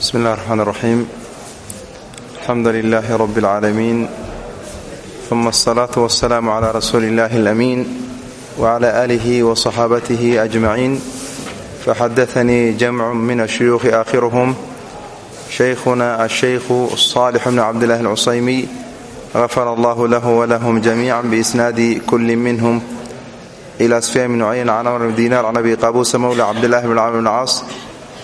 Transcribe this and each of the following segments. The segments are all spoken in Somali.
bsmi اllah الرxmaan الرaxيim alxamdu لilaahi rb اlcaalamiin ثuma الصlaaة والsلاam عlى rasuuli اllahi الأmiin وعlى آlih وصxaabatih أجmaciin faxadaثanii jamc min الshuyuuخi aakhiruhm shaykhuna الshaykhu الصaalix bn cabdاllahi الcusaymi غafar allah lah wlahm jamiica bإsnaadi kuli minhm إlى sfyan bn nucayn can amr bn dinar can abi qabuusa mowla cabdillahi bn camr bn caas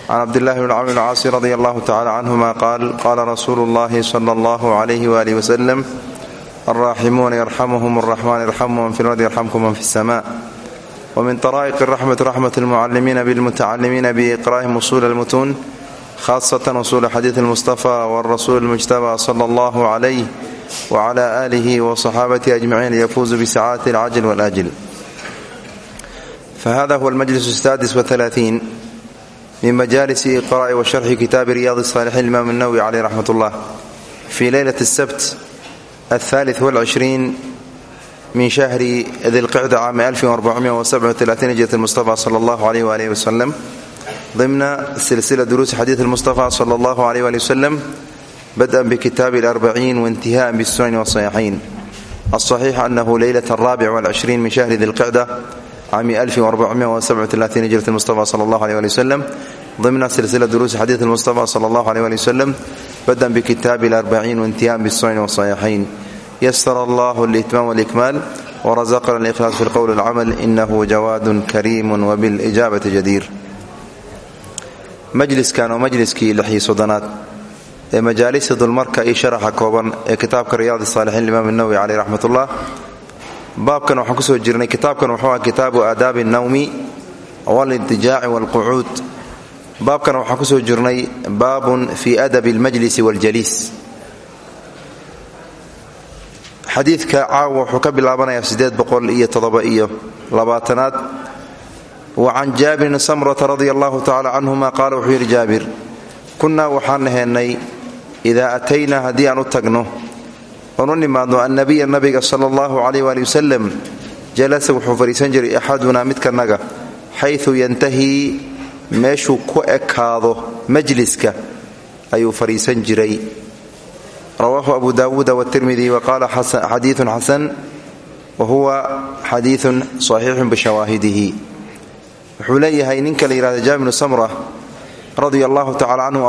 can cabdillahi bn camr bn caasi radi allahu tacala canhuma qaal qaala rasuulu اllahi sala اllah عalayh walih wslem alraaximuuna yarxamuhum الraxman yarxamu man fi lardi yarxamkum man fi الsma wmin طaraa'iq raxmat raxmat اlmucalimiina bاlmutacalimiina biiqra'ihim usul اlmutuun khasatan usul xadiid اlmustafa wاrasuul اlmujtaba sala اllah عalayh wcla alih wصaxaabatihi ajmaciin liyafuuzu bisacaadati اlcajl wاlajl fahada huwa almajlis الsadis wثalaaثiin min majalisi iqra'i wa sharxi kitaabi riyaad الصaalixiin imaam الnawwi caleyh raxmat اllah fii leylat الsabt الثالث والعشرين من شهر ذي القعدة عام 1437 هجرة المصطفى صلى الله عليه وآله وسلم ضمن سلسلة دروس حديث المصطفى صلى الله عليه وآله وسلم بدءا بكتاب الأربعين وانتهاء بالسنن والصحيحين الصحيح أنه ليلة الرابع والعشرين من شهر ذي القعدة cami hijrat mustafa sal allah aleh ali waslem dimna silsila duruusi xadiid mustafa sal allah aleh ali waslem badan bikitaabi larbaciin waintihaan bisunan wasaxiixayn yasara allah alitmaam walikmaal warazaqna alikhlaas fi lqowl alcamal inahu jawaadun kariim wabilijabati jadiir majliskan waa majliskii lixii soddonaad ee majaalisa dulmarka iyo sharaxa kooban ee kitaabka riyaad saalixiin imaam nawowi caleyh raxmat ullah baabkan waxaan ku soo jirnay kitaabkan wuxuu ah kitaabu aadaabi alnawmi waalintijaaci waalqucuud baabkan waxaan ku soo jirnay babun fi adabi almajlisi waljaliis xadiidka caawa wuxuu ka bilaabanayaa siddeed boqol iyo toddoba iyo labaatanaad. Wa can jaabirin samrata radia allahu tacala canhuma qaala wuxuu yidhi jaabir kunnaa waxaan aheennay idaa ataynaa haddii aan u tagno oon u nimaadno annabiya nabiga sala allahu calayh waali wasalam jalasa wuxuu fadhiisan jiray axadunaa midkanaga xaysu yantahii meeshuu ku ekaado majliska ayuu fadhiisan jiray. Rawaahu abu daawuuda wtirmidi wa qaala xadiiun xasan wa huwa xadiiun saxiixun bishawaahidihi wuxuu leeyahay ninka la yihahda jaabinu samra radia allahu tacala canhu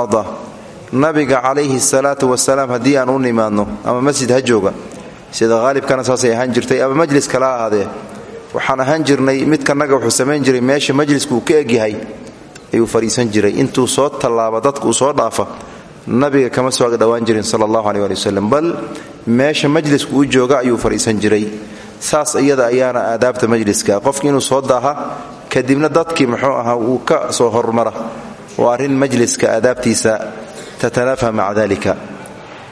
nabiga calayhi salaatu wasalaam haddii aan u nimaadno ama masjid ha jooga sida haalibkana saasay ahaan jirtay ama majlis kala ahaadee waxaan ahaan jirnay midkanaga wuxuu samayn jiray meesha majlisku ka egyahay ayuu fadhiisan jiray. Intuu soo tallaaba dadka uu soo dhaafa nabiga kama soo agdhowaan jirin sala allahu aleh ali wasalam bal meesha majlisku uu jooga ayuu fadhiisan jiray. Saas iyada ayaana aadaabta majliska. Qofki soo daaha kadibna dadkii muxuu ahaa uu ka soo hormara. Waa arrin majliska aadaabtiisa tatanaafa maca dalika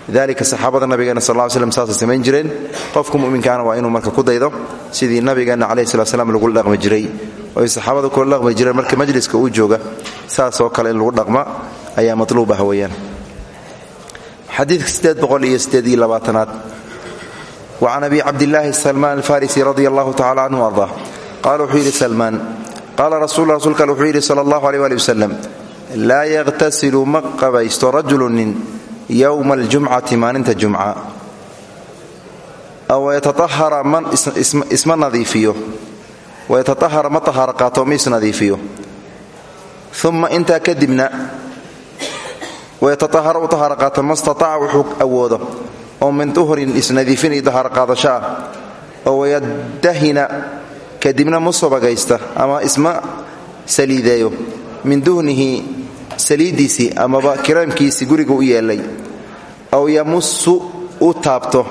lidalika saxaabada nabigeena sal ly slm saasay samayn jireen. Qofku muminkaana waa inuu marka ku daydo sidii nabigeenna caleyhi salat slam lagula dhaqmi jiray. Oy saxaabadu kula dhaqmi jireen marka majliska uu jooga. Saas oo kale in lagu dhaqma ayaa matluub ah weeyaan. Xadiidka sideed boqol iyo sideed iyo labaatanaad. Wa can abi cabdillaahi salmaan alfarisi radia allahu tacala canhu arda qaala wuxuu yidhi salmaan. Qaala rasul rasuulka wuxuu yidhi sala allahu aleh ali laa yakhtasilu ma qabaysto rajulu nin yowma aljumcati maalinta jumca. Aw yataahara ma isma nadiifiyo. Wayataahara ma tahaaro qaato ma isnadiifiyo uma intaa kadibna wayataahara u tahaaro qaata ma stataaca wuxuu awoodo. Oo min duhrin isnadiifin iyo tahaaro qaadasho ah. Oo wayadahina kadibna ma sobagaysta ama isma saliideeyo. Min duhnihi saliiddiisii amaba kiraamkiisii guriga u yeelay aw yamusu u taabto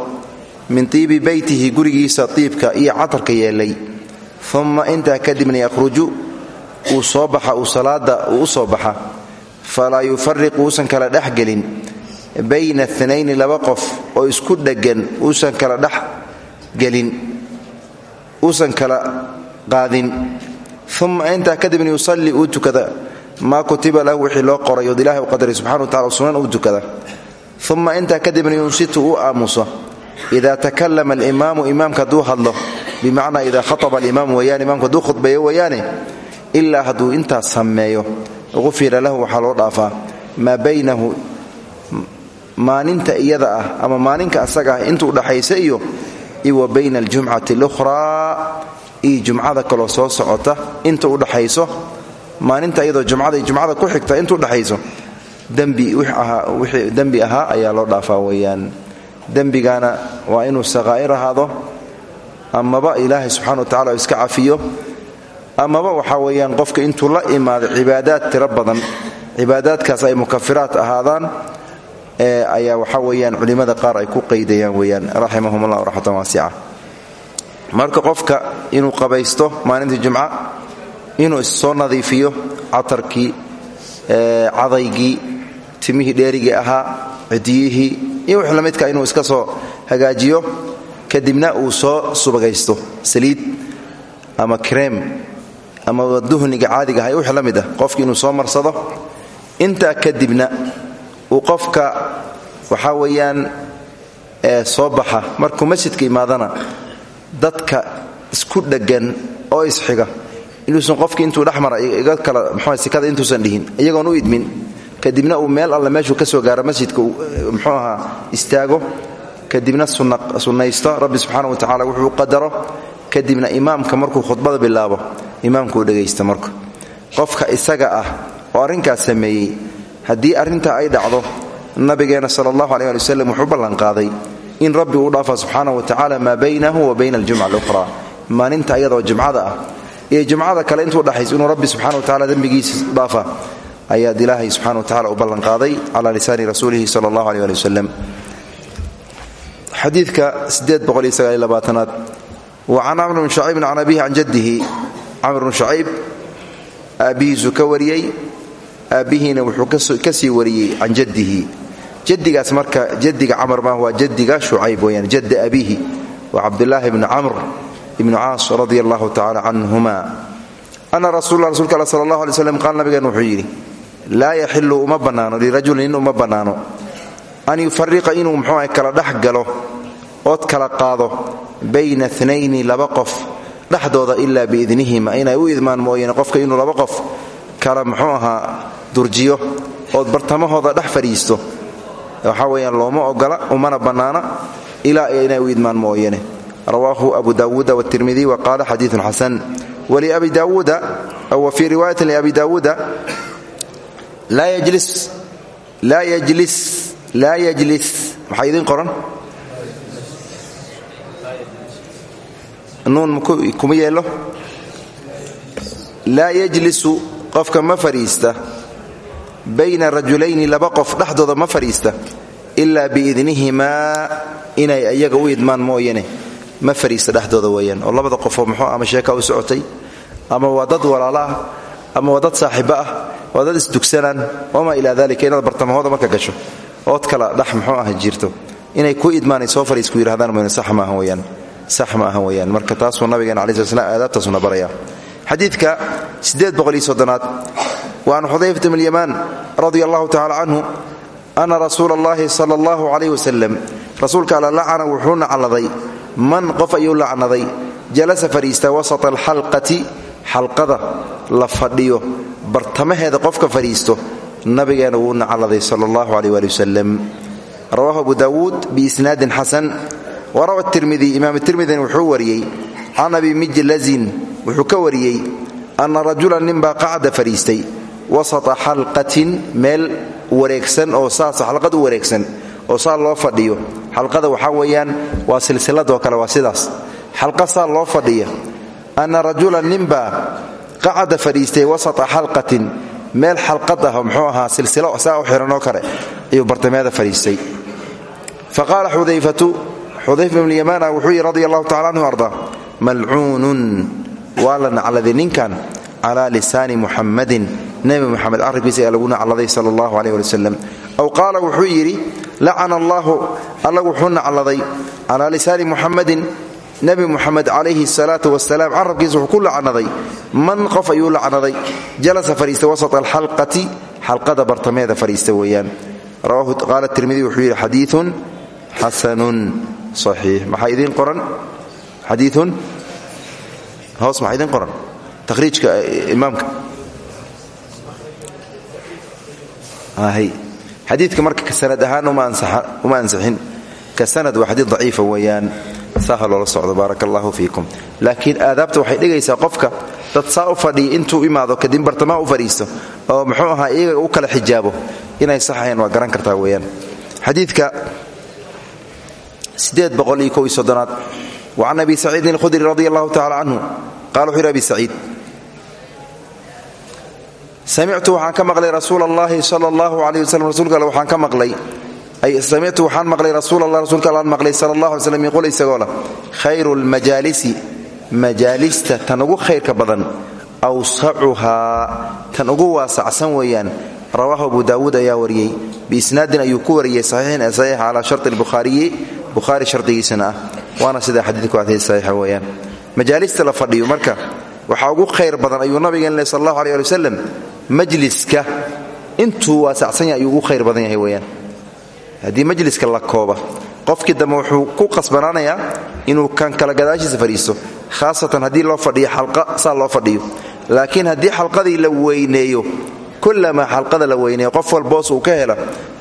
min tiibi beytihi gurigiisa tiibka iyo catarka yeelay uma intaa kadibna yakhruju uu soo baxa uu salaada uu u soo baxa. Falaa yufariqu uusan kala dhexgelin bayna anayni laba qof oo isku dheggan uusan kala dhex gelin uusan kala qaadin. Uma intaa kadibna yusallii uu tukada maa kutiba lahu wixii loo qoray od ilahay u wa tacala sunan uu tukada uma intaa kadibna yunsitu uu aamuso. Ida takallama alimaamu imaamka hadduu hadlo bimacnaa idaa khaaba alimaamu weyaan imaamku hadduu khudbeeyo weeyaane ilaa hadduu intaas sameeyo ufira lahu waxaa loo dhaafaa. Maa baynahu maalinta iyada ah ama maalinka asaga ah inta udhaxaysa iyo wa bayna aljumcati alukhraa iyo jumcada kaloo soo socota inta udhaxayso maalinta iyadoo jumcada jumcada ku xigta inta udhaxayso wixii dembi ahaa ayaa loo dhaafaa weeyaan. Dembigana waa inuu saqaa'ir ahaado amaba ilaahay subxana wa tacala iska cafiyo amaba waxaa weeyaan qofka intuu la imaado cibaadaad tiro badan cibaadaadkaas ay mukafiraat ahaadaan ayaa waxaa weeyaan culimmada qaar ay ku qaydayaan weeyaan. Raximahum allah raxmatan marka qofka inuu qabaysto maalintii jumca inuu issoo nadiifiyo catarkii cadaygii timihii dheerigii ahaa cidiyihii iyo wix lamidka inuu iska soo hagaajiyo kadibna uu soo subagaysto saliid ama kreem ama duhniga caadiga aha wix la ah qofki inuu soo marsado. Intaa kadibna uu qofka waxaa weeyaan soo baxa. Markuu masjidka imaadana dadka isku dheggan oo isxiga inuusan qofkii intuu dhexmara iga kala mxua sikada intuusan dhihin iyagoon u idmin. Kadibna uu meel alle meeshuu ka soo masjidka muxuu ahaa istaago. Kadibna sunnaysto rabbi subxaana wa tacala wuxuu qadaro. Kadibna imaamka markuu khudbada bilaabo imaamku uu dhegaysta marka. Qofka isaga ah oo arrinkaas sameeyey haddii arrintaa ay dhacdo nabigeena sala allahu aleh ali waslem wuxuu ballanqaaday in rabbi uu dhaafa subxaana wa tacala maa baynahu wa bayna aljumca alukhraa. Maalinta ayadoo jumcada ah iyo jumcada kale intuu dhaxays inuu rabbi subxana wa tacala dembigiisa dhaafa ayaad ilaahay subxana wa tacala u ballanqaaday cala lisaani rasuulihi sala allahu aleh ali waslem xadiidka aad wa can camr bn shucaybin can abihi can jaddihi camr bnu shucayb aabbihiisuu ka wariyey aabbihiina wuxuu ka sii wariyey jaddihi. Jadigaas marka jadiga camar ma waa jadiga shucayb weyaan jadda abihi waa cabdulaahi bni camr ibnu caas radia allahu tacala canhuma ana rasuula rsulka all sal qaal nabigeen wuxuu yidhi laa yaxilu uma bannaano lirajulin nin uma bannaano an yufariqa inuu muxuuah kala dhex galo ood kala qaado bayna nayni laba qof dhexdooda ilaa biidnihima inay u idmaan mooyane qofka inuu laba qof kala muxuu ahaa durjiyo ood bartamahooda dhex fadhiisto. Waxaa weyaan looma ogola umana bannaana ilaa inay u idmaan mooyane rawaahu abu daawuuda wtirmidiy wa qaala xadiiun xasan wliabi daawuuda wa fii riwaayatin liabi daawuuda laa yajlis laa yajlis maxaa idiin qoran? Nuun kuma yeelo? laa yajlisu qofka ma fadhiista. bayna rajulayni laba qof dhexdooda ma fadhiista. ilaa biidnihimaa inay iyaga u idmaan mooyane ma fadhiista dhexdooda weeyaan oo labada qofoo muxuu ama sheeka u socotay ama waa dad walaalo ah ama waa dad ah waa dad isdugsanaan wamaa ilaa dalika inaad bartamahooda marka gasho. Ood kala dhex muxuu ah jirto. Inay ku idmaanay soo fadhiisku yidhahdaan mooyane sax ma ahan weyaan sax ma ahan weyaan marka taasuu nabigeena alai sl slam aadaabtaasuna baraya xadiidka aad wa an xudayfata bn lyamaan radia allahu tacala canhu ana rasuula allahi sala allahu calayh wasalam rasuulka alla lacana wuxuu nacladay man qof ayuu lacnaday jalasa fadhiista wasata alxalqati xalqada la fadhiyo bartamaheeda qofka fadhiisto nabigeena wuu nacladay sala allahu caleyh waali wasalam rawaahu abu daawuud biisnaadin xasan. Warawa tirmidi imaam tirmidin wuxuu wariyey can abi mijlazin wuxuu ka wariyey anna rajulan ninbaa qacda fadhiistay wasata xalqatin meel wareegsan oo saas xalqad u wareegsan oo saa loo fadhiyo. Xalqada waxaa weeyaan waa silsiladoo kale waa sidaas. Xalqa saa loo fadhiya. Anna rajulan ninbaa qacda fadhiistay wasata xalqatin. Meel xalqad ah muxuu ahaa silsilo saa u xiranoo kale ayuu bartameeda fadhiistay. Fa qaala xudayfatu xudayfa ibnu yamaana wuxuu yidhi radi allahu tacala anhu arda malcuunun waa la nacladay ninkan cala lisaani muxammadin nebi muxamed carabkiisa ayaa lagu nacladay sala allahu wasalam aw qaala wuxuu yidhi lacana allaahu alla wuxuu nacladay calaa lisaani muxammadin nebi muxamed calayhi salaatu wasalaam carabkiisa wuxuu ku lacnaday man qof ayuu lacnaday jalasa fadhiista wasata alxalqati xalqada bartameeda fadhiista weeyaan. Qaala tirmidi wuxuu yidhi xadiiun xasanun saxiix. Maxaa idiin qoran? Xadiiun hoos maxaa idiin qoran xadiidka marka ka sanad ahaan uma ansixin ka sanad waa xadiid daciifa weeyaan. Saaha loola socdo baaraka fiikum. Laakiin aadaabta waxay dhigaysaa qofka dad saa u fadhiya intuu imaado kadib bartamaha u fadhiisto oo muxuu ahaa iyaga u kala xijaabo. Inay saxahayn waa garan kartaa weeyaan. Xadiidka aad wacan abi saciidin alkhudri radi allahu tacala canhu qala wuxuu yhi abi saciid samictu waxaan ka maqlay rasuul allahi sala allahu alayh waslm rasuulka alle waxaan ka maqlay. Samictu waxaan maqlay rasuul allah rasuulka allaan maqlay sala allah alay slam yaquul isagoo leh khayru lmajaalisi majaalista tan ugu khayrka badan awsacuhaa tan ugu waasacsan weeyaan. Rawaahu abu daawuud ayaa wariyey. Biisnaadin ayuu ku wariyey saxiixin ee saxiixa calaa sharti lbukhaariyi bukhaari shardigiisana ah. Waana sidaa xadiidku adhay saxiixa weeyaan. Majaalista la fadhiyo marka waxaa ugu khayr badan sal aleh majliska intuu waasacsan yahay ugu khayr badan yahay weeyaan. Haddii majliska la kooba qofkii dambe wuxuu ku qasbanaanayaa inuu kan kala gadaashiisa fadhiisto khaasatan haddii loo fadhiyo xalqa saa loo fadhiyo. Laakiin haddii xalqadii la weyneeyo kulamaa xalqada la weyneeyo qof walboos uu ka hela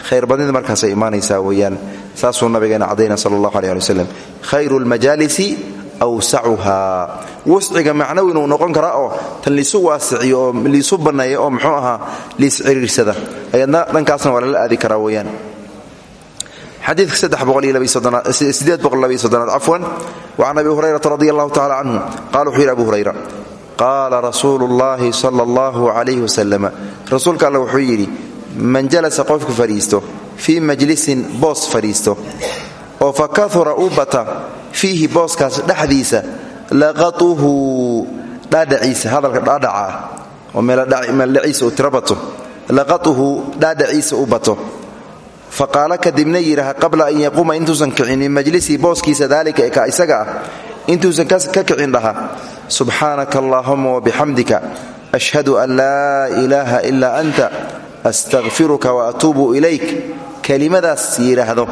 khayrbadnida markaasay imaanaysaa weeyaan. Saasuu nabigeena cadayna sala allahu aleh ali wasalam khayru lmajaalisi awsacuha wasciga macnawin uu noqon karaa oo tan liisu waasiciyo oo liisu banneeya oo muxuu ahaa liis ciriirsada. Ayadna dhankaasna waa lala aadi karaa weeyaan. Xadiidka aad cafwan wacan abi hurayrata radi allahu tacala canhu qala wuxuu yidhi abu hurayra qaala rasuulu llahi sala allahu calayh wasalam rasuulka alle wuxuu yidhi man jalasa qofka fadhiisto fii majlisin boos fadhiisto oo fa kahura u bata fiihi booskaas dhexdiisa laqatuhu dhaadhaciisa hadalka dhaadhaca ah oo meeldhaciisa uu tiro bato laqatuhu dhaadhaciisa u bato. Kadibna yidhaaha qabla an yaquuma intuusan kicin min majlisii booskiisa daalika ka isaga ah intuusan ka kicin dhaha subxaanaka allaahuma wabixamdika ashhadu an laa ilaaha ilaa anta astaqfiruka wa atuubu ilayk. Kelimadaas yidhaahdo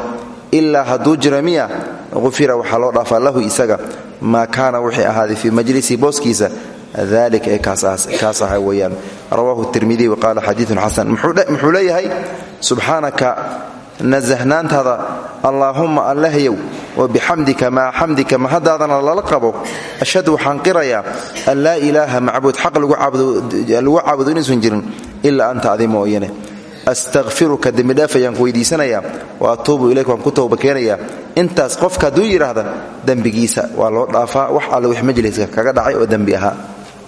ilaa hadduu jira miya qufira waxaa loo dhaafaa lahu isaga maa kaana wixii ahaaday fii majlisi booskiisa. Dalik ee kaas aha weeyaan. Rawaahu tirmidiy wa qaala xadiiun xasan. Muxuu leeyahay subxaanaka nasahnaantaada allaahumma allahyow wa bixamdika maa xamdika mahadaadana lala qabo ashhadu waxaan qirayaa an laa ilaaha macbuud xaq lagu caabudo inuusan jirin ilaa anta adi mooyane astaqfiruka dembidhaaf ku weydiisanayaa. Wa atuubu ilayk waan ku towba intaas qofka hadduu yidhaahda dembigiisa waa loo dhaafaa wax alle wix majliska kaga dhacay oo dembi ahaa.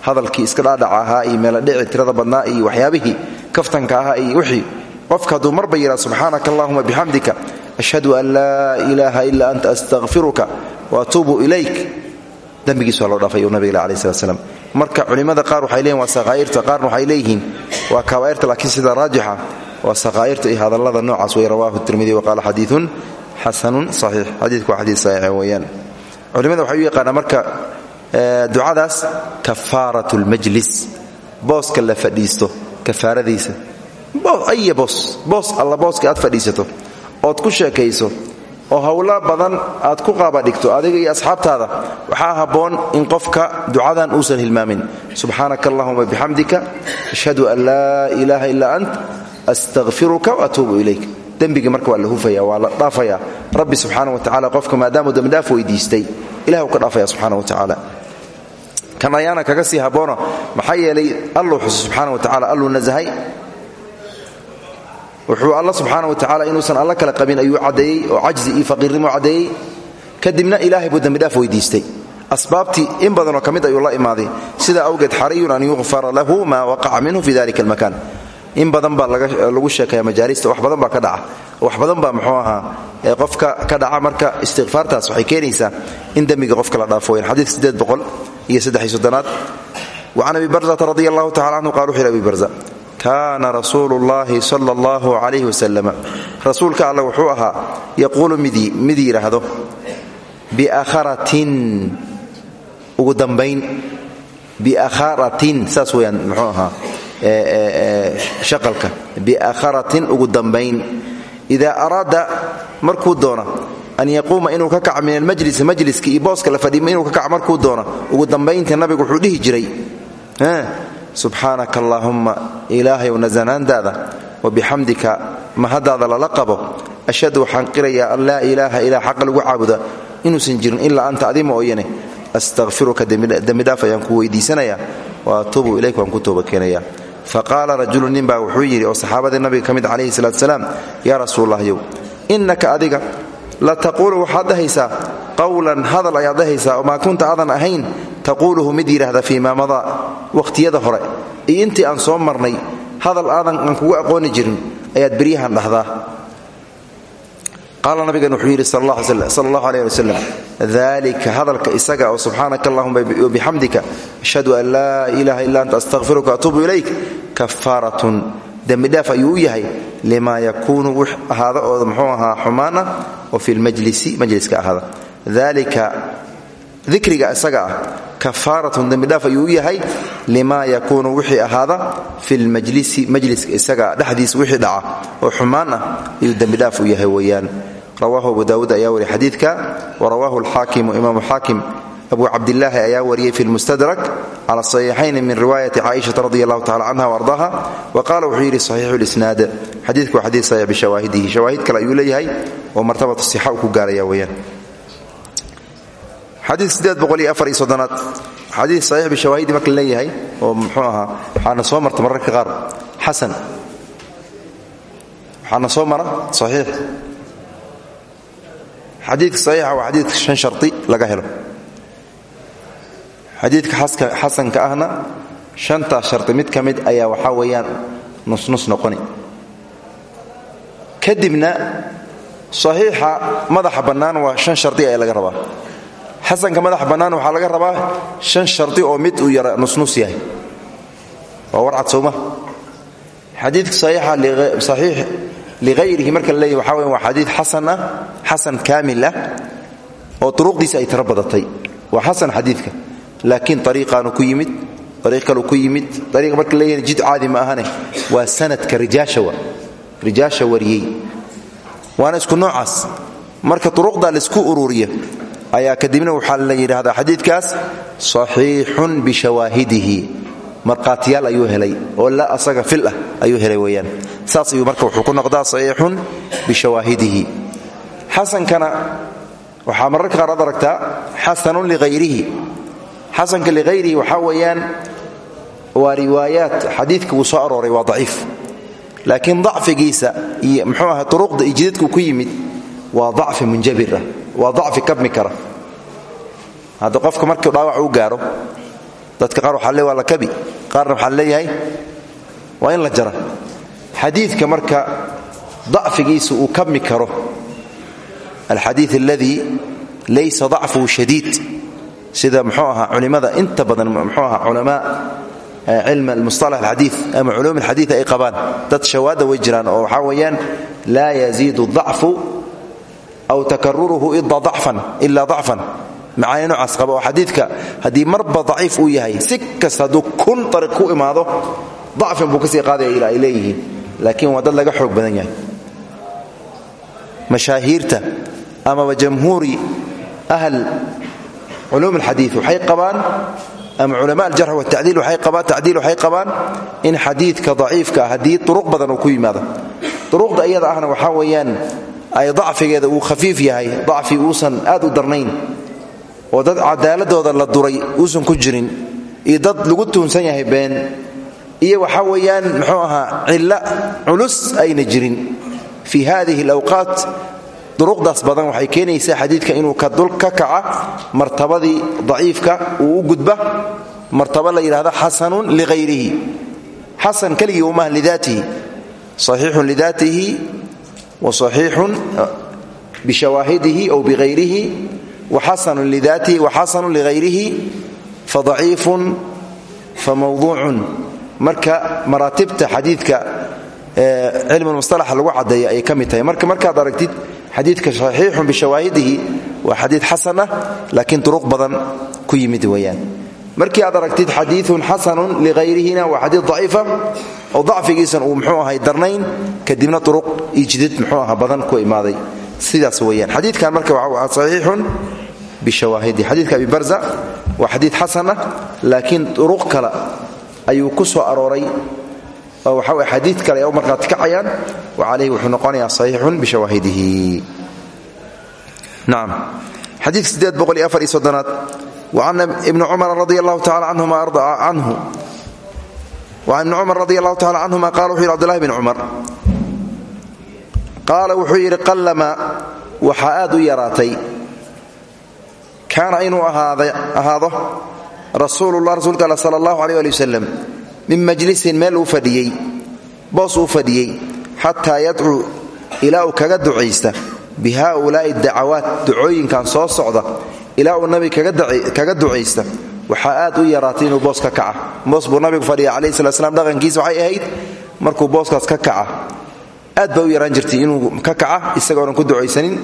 Hadalkii iska dhaadhaca ahaa iyo meeladhici tirada badnaa iyo waxyaabihii kaftanka ahaa iyo wixii qofka hadduu marba yidhahda subxaanaka allahuma bixamdika ashhadu an laa ilaaha ilaa anta astaqfiruka wa atuubu ilayk. Dembigiis loo dhaafay uu nabiga alai slat slam marka culimmada qaar waxay leeyihiin waa saqaa'irta qaarna waxay leeyihiin waa kabaa'irta laakiin sida raajixa waa saqaa'irta iyo hadallada noocaas wey rawahu tirmidi wa qaala xadiiun xasanun saxiix. Xadiidku waa xadiid saxiixa weeyaan. Culimmada waxay u yaqaanaa marka ducadaas kafaarat lmajlis booska la fadhiisto kafaaradiisa. Aya boos. Boos alla booska aad fadhiisato. Ood ku sheekayso. Oo howlo badan aad ku qaabadhigto adiga iyo asxaabtaada waxaa habboon in qofka ducadan uusan hilmaamin. Subxaanaka allahuma ashhadu an laa ilaaha ilaa ant astaqfiruka waatuubu ilayk dembigii marka waa la hufaya waa la dhaafaya rabbi subxaana wa tacala qofka maadaamuu dembidhaaf weydiistay ilah ka dhaafaya subxana wa tacaala kan ayaana kaga sii habboona maxaa yeelay alluu xuso subxaana wa tacala alluu nasahay wuxuu alla subxaana wa tacala inuusan alla kala qabin ayuu caddeeyey oo cajzi iyo faqiirnimo caddeeyey kadibna ilaahay buu dembidhaaf weydiistay asbaabtii in badanoo ka mid ayuu la imaaday sidaa awgeed xariyun an yuqfara lahu maa waqaca minhu fi dalika almakan in badan baa lagu sheekaya majaalista wax badan baa ka dhaca. Wax badan baa muxuu ahaa qofka ka dhaca marka istikfaartaas waxay keenaysaa in dembiga qofka la dhaafo. Weyaan xadiidka sideed boqol iyo saddex soddonaad. Wacan abi barzata radi allahu tacala canhu qala wuxu abi barza kaana rasuulu llahi sala allahu calayh wasalam rasuulka alle wuxuu ahaa yaquulu mid yidhaahdo biakharatin ugu dambayn biakharatin saas weyaan muxuu ahaa shaqalka biakharatin ugu dambayn idaa araada markuu doona an yaquuma inuu ka kaco min almajlisi majliska iyo la fadhiima inuu ka kaco markuu doona ugu dambaynta nabigu wuxuu dhihi jiray subxaanaka allaahumma ilaahayow nasanaandaada wabixamdika mahadaada lala qabo ashhadu waxaan qirayaa an laa ilaaha ilaa xaqa lagu caabuda inuusan jirin ilaa anta adi mooyane astaqfiruka dembidhaaf ayaan ku weydiisanayaa wa atuubu ilayk waan ku tooba faqaala rajulu ninbaa wuxuu yidhi oo saxaabadii nabiga ka mid calayhi salaatu salaam yaa rasuulallahyow innaka adiga la taquulu waxaad dhahaysaa qowlan hadal ayaad dhahaysaa oo maa kunta aadan ahayn taquuluhu mid yidhaahda fii maa madaa wakhtiyada hore iyo intii aan soo marnay hadal aadan aan kugu aqooni jirin ayaad beryahan dhahdaa qaala nabigan wuxuu yidhi sal allahu aleh wasalam dalika hadalka isaga oo subxaanaka allahuma wabixamdika ashhadu an laa ilaaha illa anta astaqfiruka atuubu ilayk. Kafaaratun dembidhaaf ayuu u yahay limaa yakuunu wix ahaada oo muxuu ahaa xumaan ah oo fi lmajlisi majliska ahaada. Dalika dikriga isaga ah kafaaratun dembidhaaf ayuu u yahay limaa yakuunu wixii ahaada fi lmajlisi majliska isaga dhexdiisa wixii dhaca oo rawahu abu daawuud ayaa wariyay xadiidka. Warawaahu alxaakimu imaamu xaakim abu cabdilaahi ayaa wariyey fi lmustadrak cala saxiixayn min riwaayati caaishata radi allahu tacala canha waardaha wa qaala wuxuu yidhi saxiixu lisnaad xadiidku waa xadiid saxiix bishawaahidihi. Shawaahid kale ayuu leeyahay oo martabatu sixa uu ku gaaraya xadiid saxiix bishawaahidi marka leeyahay oo muxuu ahaa waxaana soo marta mararka qaar xasan. Waxaana soo mara saxiix xadiidka saxiixa waa xadiidka shan sharti laga helo. Xadiidka xasanka ahna shantaas sharti mid ka mid ayaa waxaa weeyaan nusnus noqoni. Kadibna saxiixa madaxa bannaan waa shan shardi ayaa laga rabaa. Xasanka madaxa bannaan waxaa laga rabaa shan shardi oo mid uu yara nusnus yahay. Waa warcad sowma xadiidka saxiix liayrihi marka la leeyahy waxa weya waa xadiid xasan ah xasan kaamil ah oo turuqdiisa ay tiro badatay. Waa xasan xadiidka laakiin ariiqaanu ku yimid ariiq kalu ku yimid ariiqa marka leeyahay jid caadi ma ahane waa sanadka rijaashawa rijaasha wariyey. Waana isku noocaas. Marka turuqda la isku ururiya ayaa kadibna waxaa la yidhahdaa xadiidkaas saxiixun bishawaahidihi markhaatiyaal ayuu helay oo la asaga fil ah ayuu helay weeyaan. Saas ayuu marka wuxuu ku noqdaa saxiixun bishawaahidihi. Xasankana waxaa mararka qaar ad aragtaa xasanun lighayrihi. Xasanka lighayrihi waxaa weeyaan waa riwaayaat xadiidka soo arooray waa daciif. Laakiin dacfigiisa iyo mxuu aha turuqda iyo ku yimid waa dacfi munjabir ah waa dacfi kabmi kara. Hadda qofka markuu dhaawac u gaaro dadka qaar le waa la kabi. Qaarna waxaa leeyahay waa in la jara xadiidka marka dacfigiisa uu kabmi karo alxadiid aladii laysa dacfuhu shadiid sida mxuu ahaa inta badan mxuu ahaa culamaa cilm almusطalax alxadiid ama culuum alxadiid ay qabaan. Dad shawaadda way jiraan oo waxaa weeyaan laa yaziidu dacfu aw takaruruhu ila dacfan macaani noocaas qaba oo xadiidka haddii marba daciif uu yahay si kasta hadduu kun ariiq ku imaado buu ka sii qaadaya ilaa ay leeyihiin. Laakiin laga xoog badan yahay. Mashaahiirta amaba jamhuuri ahl culuum alxadiid waxay qabaan ama culama aljarx watacdiil tacdiil waxay qabaan in xadiidka daciifka ah haddii turuq badan uu ku yimaado. Turuqda iyada ahna waxaa weeyaan ay dacfigeeda uu khafiif yahay dacfi uusan aad u darnayn oo dad cadaaladooda la duray uusan ku jirin iyo dad lagu tuhunsan yahay been iyo waxaa weeyaan muxuu ahaa cillo culus ayna jirin. Fii hadihi alawqaat duruqdaas badan waxay keenaysaa xadiidka inuu ka dul ka kaca martabadii daciifka uu u gudba. Martaba la yidhahda xasanun lighayrihi xasan keligii umaha lidaatihi. Saxiixun lidaatihi wa saxiixun bishawaahidihi aw bighayrihi waxasanun lidaatihi waxasanun lighayrihi fadaciifun famawduucun marka maraatibta xadiidka cilmulmusalaxa lagu caddeeya ayay ka tahay. Marka markaad aragtid xadiidka saxiixun bishawaahidihi waa xadiid xasan ah laakiin duruq badan ku yimid weeyaan. Markii aad aragtid xadiiun xasanun lihayrihina waa xadiid daciifa oo dacfigiisan uu muxuu ahay darnayn kadibna duruq iyo muxuu aha badan ku imaaday sidaas weeyaan. Xadiidkan marka waa saxiixun bishawaahidihi xadiidka abi barza waa xadiid xasan ah laakiin duruq kale ku soo arooray. Oo waxa way xadiid kale ay u markhaati kacayaan wa calayhi wuxuu noqonayaa saxiixun bishawaahidihi nacam xadiidka sideed boqol afar iyo soddonaad. Wa can ibni cumar radi allahu tacala canhuma ardaa canhu wa can ibni cumar radi allahu tacala canhuma qala wuxuu yidhi qaala wuxuu yidhi qallama waxaa aad u yaraatay. Kaana inuu ahaado rasuulullah rasuulka all sala allahu aleh ali wasalam min majlisin meel uu boos uu fadhiyey xataa yadcuu ilaa uu kaga ducaysta. Bi haaulaa'i dacawaat ducooyinkan soo socda ilaa uu nabiga kaga ducaysta. Waxaa aad u yaraatay inuu boos ka kaca. Boos buu nabigu fadhiya calayhi salat slam dhaqankiisa ahayd markuu booskaas ka kaca aad baa u yaraan jirtay inuu ka kaca isagoonan ku ducaysanin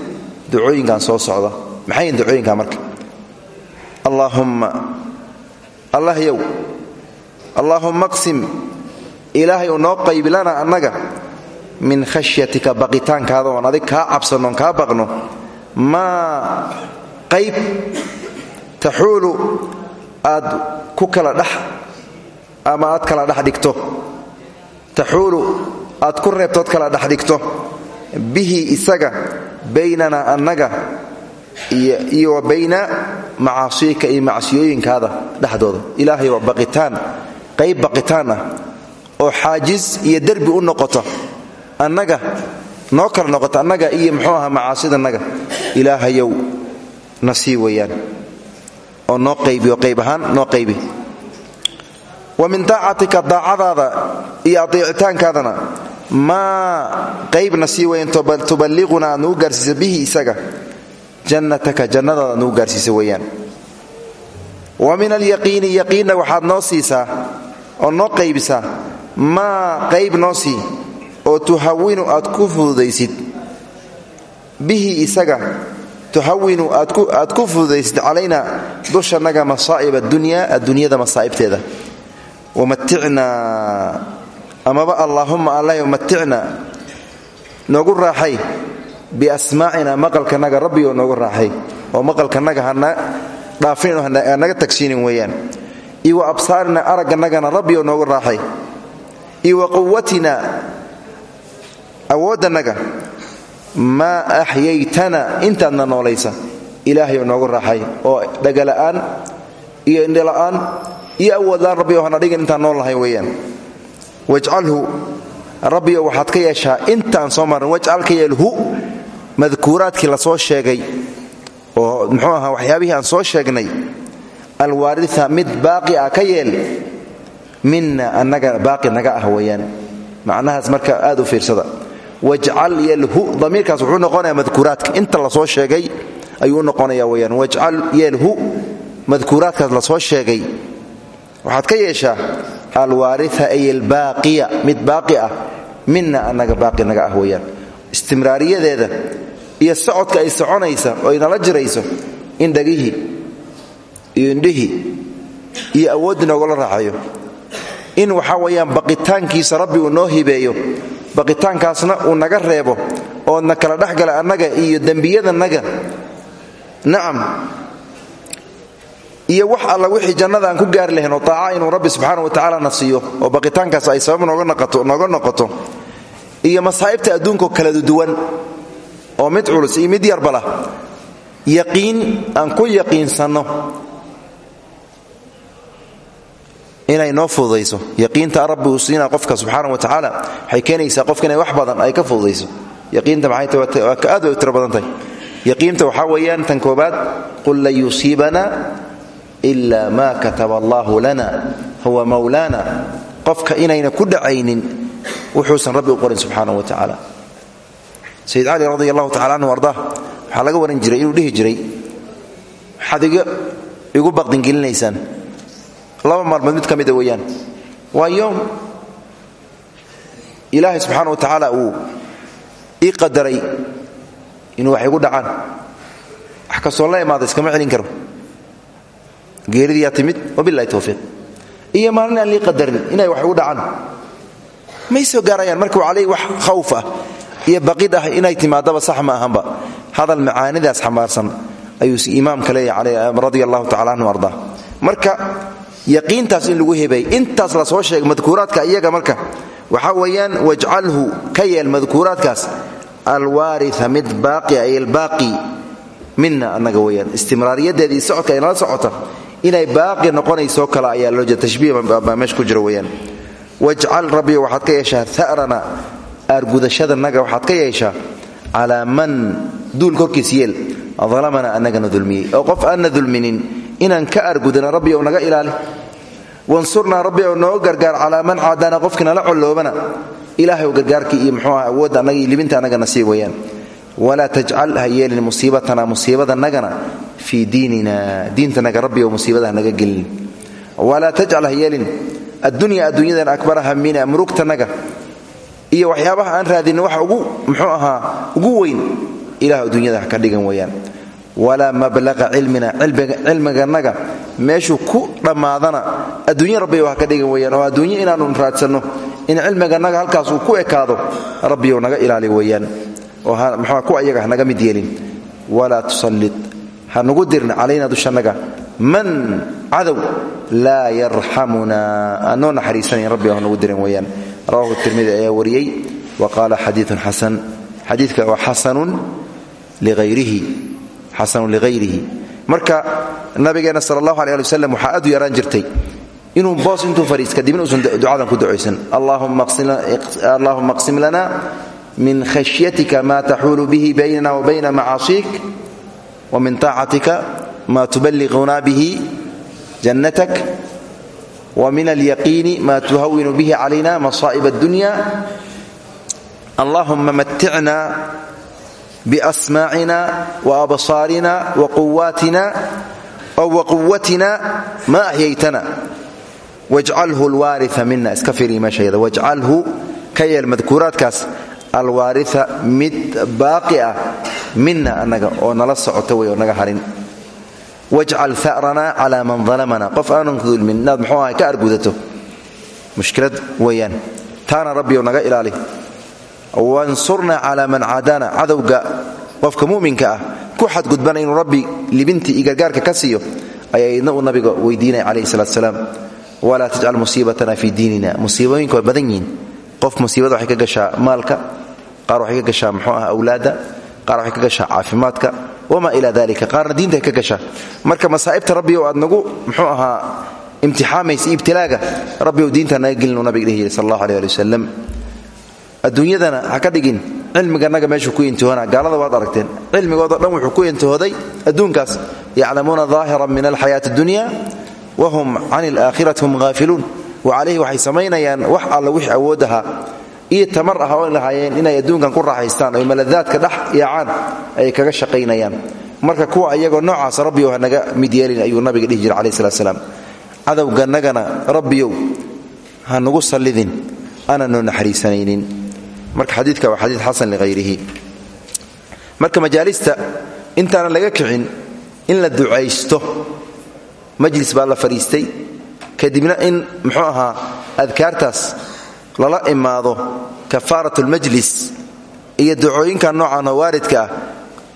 ducooyinkan soo socda. Maxay yihiin ducooyinkan marka? Allaahumma allah yow. Allaahumma qsim ilaahay u noo qaybi lana annaga. Min khashyatika baqitaankaada oon adig kaa cabsannoon kaa baqno. Maa qayb taxuulu aad ku kala dhex ama aad kala dhex dhigto. Taxuulu aad ku reebtood kala dhex dhigto. Bihi isaga baynana annaga iyo wa bayna macaasiyika iyo macsiyooyinkaada dhexdooda. Ilaahay waa baqitaan qayb baqitaan ah oo xaajiz iyo derbi u noqoto. Annaga noo kala annaga iyo muxuu ahaa macaasidanaga ilaahayow na sii weeyaan. Oo noo qaybiyo qayb ahaan noo qaybi. Wa min daacatika daacadaada iyo adeecitaankaadana maa qaybna sii weyan tuballiquna aad nugu gaarsiisa bihi isaga. Jannataka jannadaada nugu gaarsiisa wa min alyaqiini yaqiinna waxaad noo siisaa oo noo qaybisaa. Maa qayb noo sii oo tuhawinu aad ku fududaysid. Bihi isaga tuhawinu aad ku fududaysid calayna dushanaga masaa'ib addunya addunyada masaa'ibteeda. Wamaticnaa amaba allaahumma allah maticna noogu raaxay biasmaacina maqalkanaga rabbigo noogu raaxay oo maqalkanaga hana dhaafin hanaga tagsiinin weeyaan. Iyo wa absaarina aragganagana rabbigo noogu raaxay. Iyo wa quwatina awooddanaga maa axyaytana intaadna noolaysa ilaahayo noogu raaxay oo dhagala'aan iyo indhola'aan iyo awoodlaan rabbiyo hana dhigin intaan nool lahay weeyaan wajcalhu rabbiyo waxaad ka yeeshaa intaan soo marin wajcal ka yeel hu la soo sheegay oo muxuu ahaa waxyaabihii aan soo sheegnay alwaaria mid baaqi ah ka yeel mina annaga baaqi naga ah weeyaan. Macnahaas marka aad u fiirsada. Wajcal yelhu damiirkaas wuxuu noqonaya madkuuraadka. Inta la soo sheegay ayuu u noqonaya weyaan wajcal madkuuraadkaas la soo sheegay. Waxaad ka yeeshaa alwaaria ay albaaqiya mid baaqi ah. Mina annaga baaqi naga ah weyaan istimraariyadeeda iyo socodka ay soconaysa oo inala jirayso in dhagihii iyo indhihii iyo awooddii noogala raaxayo in waxaa weyaan baqitaankiisa rabbi uu noo hibeeyo baqitaankaasna uu naga reebo oodna kala dhexgala annaga iyo dembiyadanaga nacam iyo wax alla wixii jannada aan ku gaari lahayn oo taaca inuu rabbi subxaana watacaala na siiyo oo baqitaankaas ay sabab nooga noqoto iyo masaa'ibta adduunko kala duwan oo mid culus iyo mid yarbalah yaqiin aan ku yaqiinsanno. Inay noo fududayso yaqiinta rabbi uu siinaa qofka subxaana wa tacaala waxay keenaysaa qofka wax badan ay ka fududayso yaqiinta maxay tahay? Waa aad bay u tiro yaqiinta waxaa weeyaan tan koobaad qul lan yusiibana ila ma kataba allahu lana huwa mawlaana qofka inayna ku dhacaynin wuxuusan rabbi u qorin subxaana wa tacaala sayid cali radi allahu tacala anhu ardaa waxaa laga waran jiray inuu dhihi jiray waxaad igu baqdingelinaysaan. Laba maalmood mid ka mida weeyaan. Waa yowm ilaahay subxaana wa tacaala uu ii qadaray inuu wax igu dhacaan. Wax la imaada iskama karo geeridiyaa timid wabilahi towfiiq iyo maalin aan lii qadarin inay wax igu dhacaan. May soo gaarayaan caley wax khawf ah iyo baqid ah inay timaadaba sax ma ahanba. Hadal macaanidaas xambaarsan ayuu imaamka leeyahy radia allahu tacala anhu ardaa. Marka yaqiintaas in lagu hebay intaas la soo sheegay madkuuraadka iyaga marka. Waxaa weeyaan wajcalhu ka yeel madkuuraadkaas alwaaria mid baaqi ay albaaqi mina annaga weyaan istimraariyadeedii socodka aynala socota inay baaqi noqonaysoo kale ayaa loo jeeda tashbiih baa meesha ku jira weyaan wajcal rabbiyo waxaad ka yeeshaa ha'rana aargudashadanaga waxaad ka yeeshaa calaa man duul korkiis yeel dalamana annagana dulmiyey. Oo qof aanna dulminin inaan ka aargudana rabbi ou naga ilaali. Wansurnaa rabbi ou noo gargaar calaa man caadaana qofkii nala colloobana ilaahay gargaarkii iyo muxuu aha awoodda annaga libinta annagana sii wayaan walaa tajcal ha yeelin musiibatana musiibadanagana fii diinina diintanaga rabbi musiibadaha naga gelin. Walaa tajcal ha yeelin addunya adduunyadan akbara iyo waxyaabaha aan raadinin waxa ugu muxuu ahaa ugu weyn ilah adduunyada ka dhigan weyaan walaa mablaqa cilmina cilmiganaga meeshuu ku dhammaadana adduunya rabbiyow ha ka dhigan weyaan oo adduunyo inaanu raadsanno in cilmiganaga halkaas uu ku ekaado rabbiyow naga ilaali weyaan oo mxua ku ayaga hanaga mid yeelin. Walaa tusallit. Ha nugu dirin calayna dushanaga man cadow laa yarxamuna aanoo naxariisanayn rabbiyow ha nugu dirin weyaan rawahu tirmidi ayaa wariyey wa qaala xadiiun xasan. Xadiidka waa xasanun liayrihi marka nabigeenna sal allahu aleh ali waslem waxaa aad u yaraan jirtay. Inuu boos intuu fadhiis kadibna uusan ducadan ku ducaysan. Allahuma qsim lana min khashyatika ma taxuulu bihi baynana wa bayna macaasiik wa min taacatika ma tuballiquna bihi jannatak wa min alyaqiini ma tuhawinu bihi calayna masaa'ib addunya. Allahuma maticna basmaacina waabsaarina waquwatina ma axyaytana wajcalhu lwaaria mina iska fiiriy meeshayada wajcalhu ka alwaaria mid baaqi ah mina annaga oo nala socota wey naga harin. Wajcal arana cala man dalamana qof aanan dulmin inaad mxuu ka argudato mushkilad weeyaan. Taana rabbiyo naga ilaali. Wansurnaa calaa man caadaana cadowga qofka muminka ah ku xadgudbana inuu rabbi libintii iyo gargaarka ka siiyo ayaa idna nabiga weydiinaya calayhi salaatu salaam. Walaa tajcal musiibatana fii diinina. Musiibooyinka waa badan yihiin qof musiibada waxay ka gashaa maalka qaar waxay ka gashaa muxuu ah awlaadda qaar waxay ka gashaa caafimaadka wamaa ilaa dalika qaarna diinta ka gashaa. Marka masaa'ibta rabbi oo aad nagu muxuu ahaa imtixaamaysa ibtilaaga rabbi ou diinta naga gelinu nabiga dhihi yiri sal allahu adduunyadana ha ka dhigin cilmiganaga meeshuu ku intihoona gaalada waad aragteen cilmigoodao dhan wuxuu ku intihooday adduunkaas. Yaclamuuna daahiran min alxayaati addunya wahum can alaakhirati hum haafiluun wa calayhi waxay samaynayaan wax alla wix awood ahaa. Iyo tamar ah oo lahaayeen inay adduunkan ku raaxaystaan oy maladaadka dhex yaacaan ayay kaga shaqaynayaan. Marka kuwa iyagoo noocaas rabbiyow hanaga mid yeelin ayuu nabiga dhihi jira calayhi salat slaam cadowganagana rabbiyow ha nugu sallidin aanan noo naxariisanaynin. Marka xadiidka waa xadiid xasan likhayrihi marka majaalista intaanan laga kicin in la ducaysto majlis baa la fadhiistay kadibna in muxuu ahaa adkaartaas lala imaado kafaarat lmajlis iyo ducooyinkan noocan oo waaridka ah.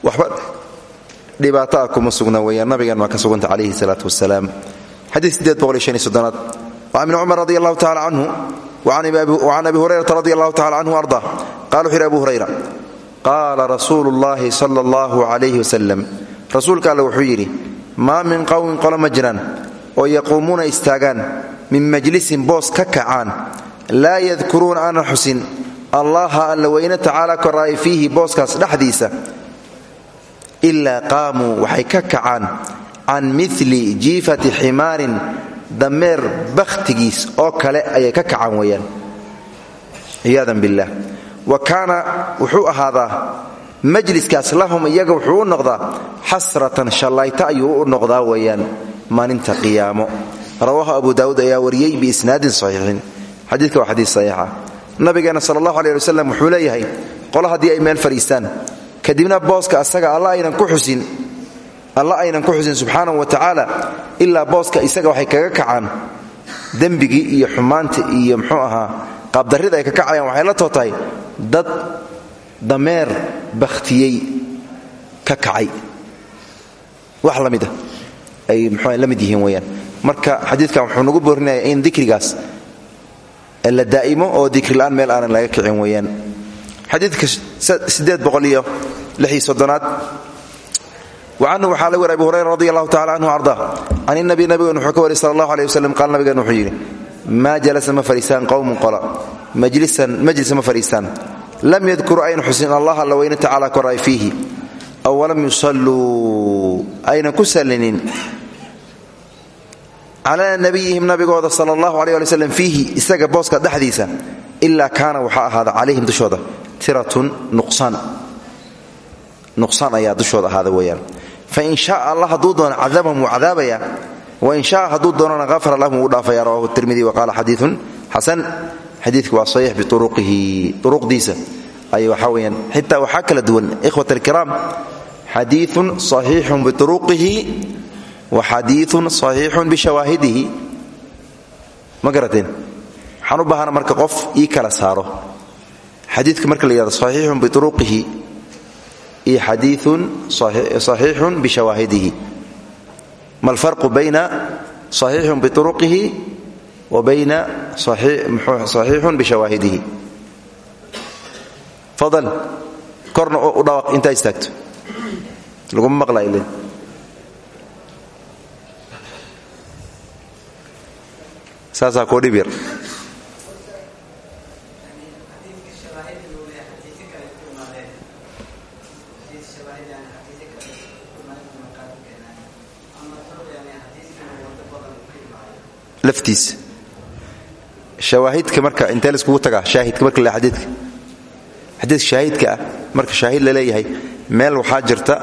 Waxba dhibaato ah kuma sugna weeyaan. Nabigan waa ka suganta calayhi salaatu wasalaam iyo soddonaad. Wa ibni cumar radi allahu tacala canhu وcan abi hurayrata radi allahu tacala canhu arda qala wuxu abu hurayra qaala rasuulu llahi sala allahu calayhi wasalam rasuulka alle wuxuu yidhi maa min qowmin qolo ma jiraan oo yaquumuuna istaagaan min majlisin boos ka kacaan laa yadkuruuna aanan xusin allaha alla weyne tacaala koraaya fiihi booskaas dhexdiisa ilaa qaamuu waxay ka kacaan can mili jiifati ximaarin dameer bakhtigiis oo kale ayay ka kacaan weeyaan. Ciyaadan billaah. Wa kaana wuxuu ahaadaa majliskaas lahum iyaga wuxuu u noqdaa xasratan shallayta ayuu u noqdaa weeyaan maalinta qiyaamo. Rawaahu abu daawuud ayaa wariyey biisnaadin saxiixin. Xadiidka waa xadiis saxiixa. Nabigeena sala allahu aleh wasalam wuxuu leeyahay qolo haddii ay meel fadhiistaan kadibna booska asaga alla aynan ku xusin alla aynan ku xusin subxaanahu wa tacaala ilaa booska isaga waxay kaga kacaan. Dembigii iyo xumaanta iyo muxuu ahaa qaabdarrida ay ka kacayaan waxay la too tahay dad dameer bakhtiyey ka kacay. Wax la mida ay mxu la mid yihiin weyaan marka xadiidkan wuxuu nagu boorinaya in dikrigaas la daa'imo oo dikrila'aan meel aanan laga kicin weeyaan. Xadiidka sideed boqol iyo lixii soddonaad. Wacanhu waxaa laga wari abi hurayra radi allahu tacala canhu arda. Can inabi nabigan wuxuu ka wari sala qaal nabigan wuxuu yidhi maa jalasa ma fadhiistaan qowmun qola majlisa ma fadhiistaan lam yadkuruu ayna xusin allah alla weyne tacaala koray fiihi. Aw walam ayna ku sallinin. Calaa nabiyihim nabigooda sala allahu aleh ali fiihi isaga booska dhexdiisa ilaa kaana waxaa ahaada calayhim dushooda tiratun nuqsaan ayaa dushooda ahaada weeyaan. Fain shaaa allah hadduu doono cadabahum wuu cadaabaya wain shaaa hadduu doonana hafara lahum wuu dhaafaya rawahu tirmidi wa qaala xadiiun xasan. Xadiidku waa saxiix biuruqihi uruqdiisa ay waxaa weyaan xitaa waxaa kala duwan ikhwat alkiraam xadiiun saxiixun biuruqihi wa xadiiun saxiixun bishawaahidihi ma garateen waxaan u baahana marka qof ii kala saaro xadiidka marka la yihahdo saxiixun biuruqihi iyo xadiiun saxiixun bishawaahidihi ma alfarqu bayna saxiixun biuruqihi wa bayna saxiixun bishawaahidihi fadal korna u dhawaaq intaa istaagto laguma maqlaa ilen saasaa koo dhib yar laftiisa shawaahidka marka intee laiskugu tagaa? Shaahidka marka la xadiidka. Xadiidka shaahidka ah marka shaahid la leeyahay meel waxaa jirta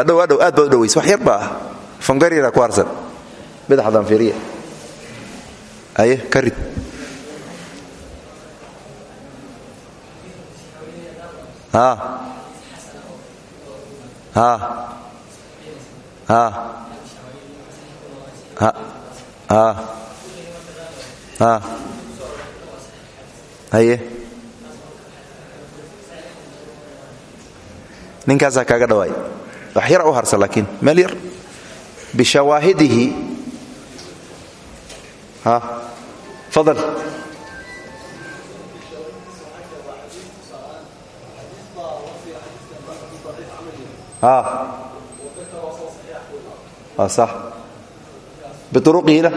adhow adhow aad baad u dhaways wax yar baa ah fongaryara ku harsan badaxdan fiiriya aye ka rid. Haye ninkaasaa kaaga dhawaay wax yara u harsan laakiin meel yar. Bishawaahidihi. Ha fadal. Waa sax. Biuruqihina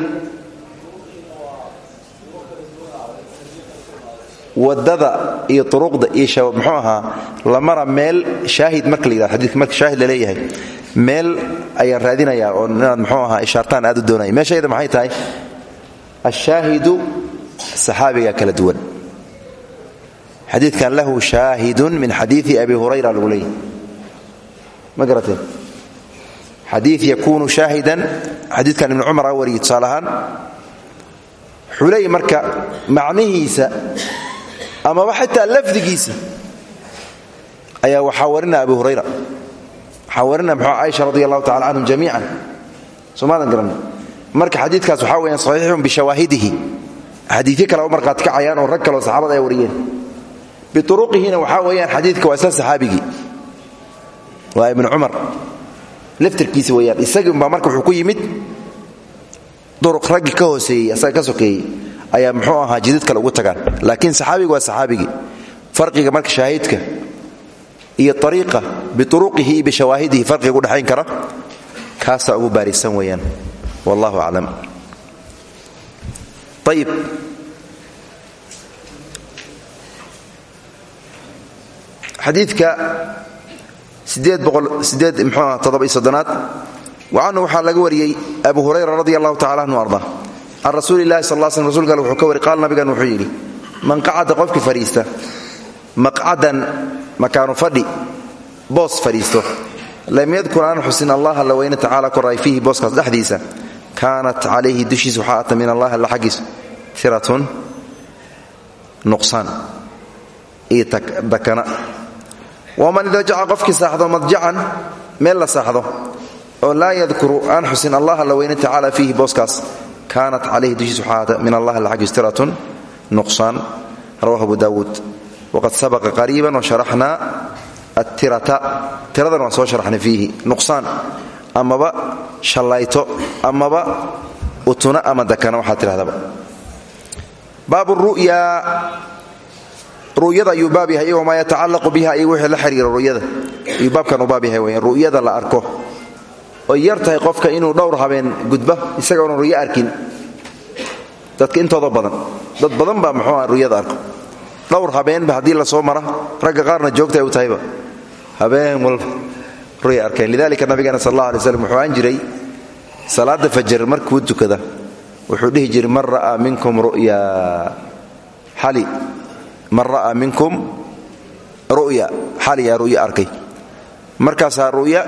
waddada iyo uruqda iyo mxuu ahaa lamara meel shaahid marka la yidhado xadidka marka shaahid la leeyahay. Meel ayaan raadinayaa oo inaad mxuu ishaartaan aad u doonaya. Meeshayda maxay tahay? Ashaahidu saxaabiga kala duwan. Xadiidkan lahu shaahidun min xadiii abi hurayra lagu leeyahy ma garateen? Xadii shaahidan xadiidkan ibn cumar a wariyey tusaale ahaan marka macnihiisa amaba xataa lafdigiisa ayaa waxaa warina abu hurayra waxaa warina mxuu caaisha radi allahu tacala canhum jamiican soomaadan garan marka xadiidkaas waxaa weyaan saxiixun bishawaahidihi xadiidyo kale u markhaati kacayaan oo rag kaleo saxaabada ay wariyeen. Biuruqihina waxaa weeyaan xadiidka waa isla saxaabigii. Waa ibnu cumar. Laftirkiisa weyaan isagii marka wuxuu ku yimid duruq raggi ka hooseeyey asaga ka sokeeyey ayaa muxuu ahaa jidid kale ugu tagaan. Laakiin saxaabiga waa saxaabigii farqiga marka shaahidka iyo ariiqa biuruqihi iyo bishawaahidihi farqiga udhexayn kara kaasaa ugu baarisan weeyaan. Wallahu aclam. Ayib xadiidka aad wacanhu waxaa laga wariyey abu hurayra radi allahu tacala anhu arda can rasuuli lahi sal sl rsulka al wuxuu ka wari qaal nabigan wuxuu yidhi man qacada qofkii fadhiista maqcadan makaanu fadhi boos fadhiisto. Lam yadkur aan xusin allah alla weyne tacaala koray fiihi booskaas dhexdiisa. Kaanat calayhi dushiisa waxaa ata min allahi alla xaggiisa tiratun nuqsaan iyo dakana waman idajaca qofkii saaxdo madjacan meel la saaxdo oo laa yadkuru aan xusin allah alla weyne tacaala fiihi booskaas kaanat calayhi dushiis waxaa min allah alla xaggiis tiratun nuqsaan rawahu abu daawuud waqad sabaqa qariiban washaraxnaa attirata. Tiradan waan soo sharaxnay fiihi. Nuqsaan amaba shallayto amaba utuna ama dakana waxaa tidhahdaba. Baabu ru'yaa ru'yada ayuu baab yahay wamaa yatacallaqu biha iyo wixii la xiriira ru'yada. Ayuu baabkan u baab oy yar tahay qofka inuu dhowr habeen gudba isagoona ru'yo arkin. Dadka intooda badan dad badan baa muxuuha ru'yada arko. Dhowr habeenba haddii la soo mara ragga qaarna joogta u tahayba. Habeen walba ru'ya arkeen. Lidalika nabigeena sal allah alay slam wuxuu aan jiray salaada fajar markuu tukada. Wuxuu dhihi jiray man ra'aa minkum ru'ya. Xali man ra'aa minkum ru'ya. Xaliyaa ru'ya arkay. Markaasaa ru'ya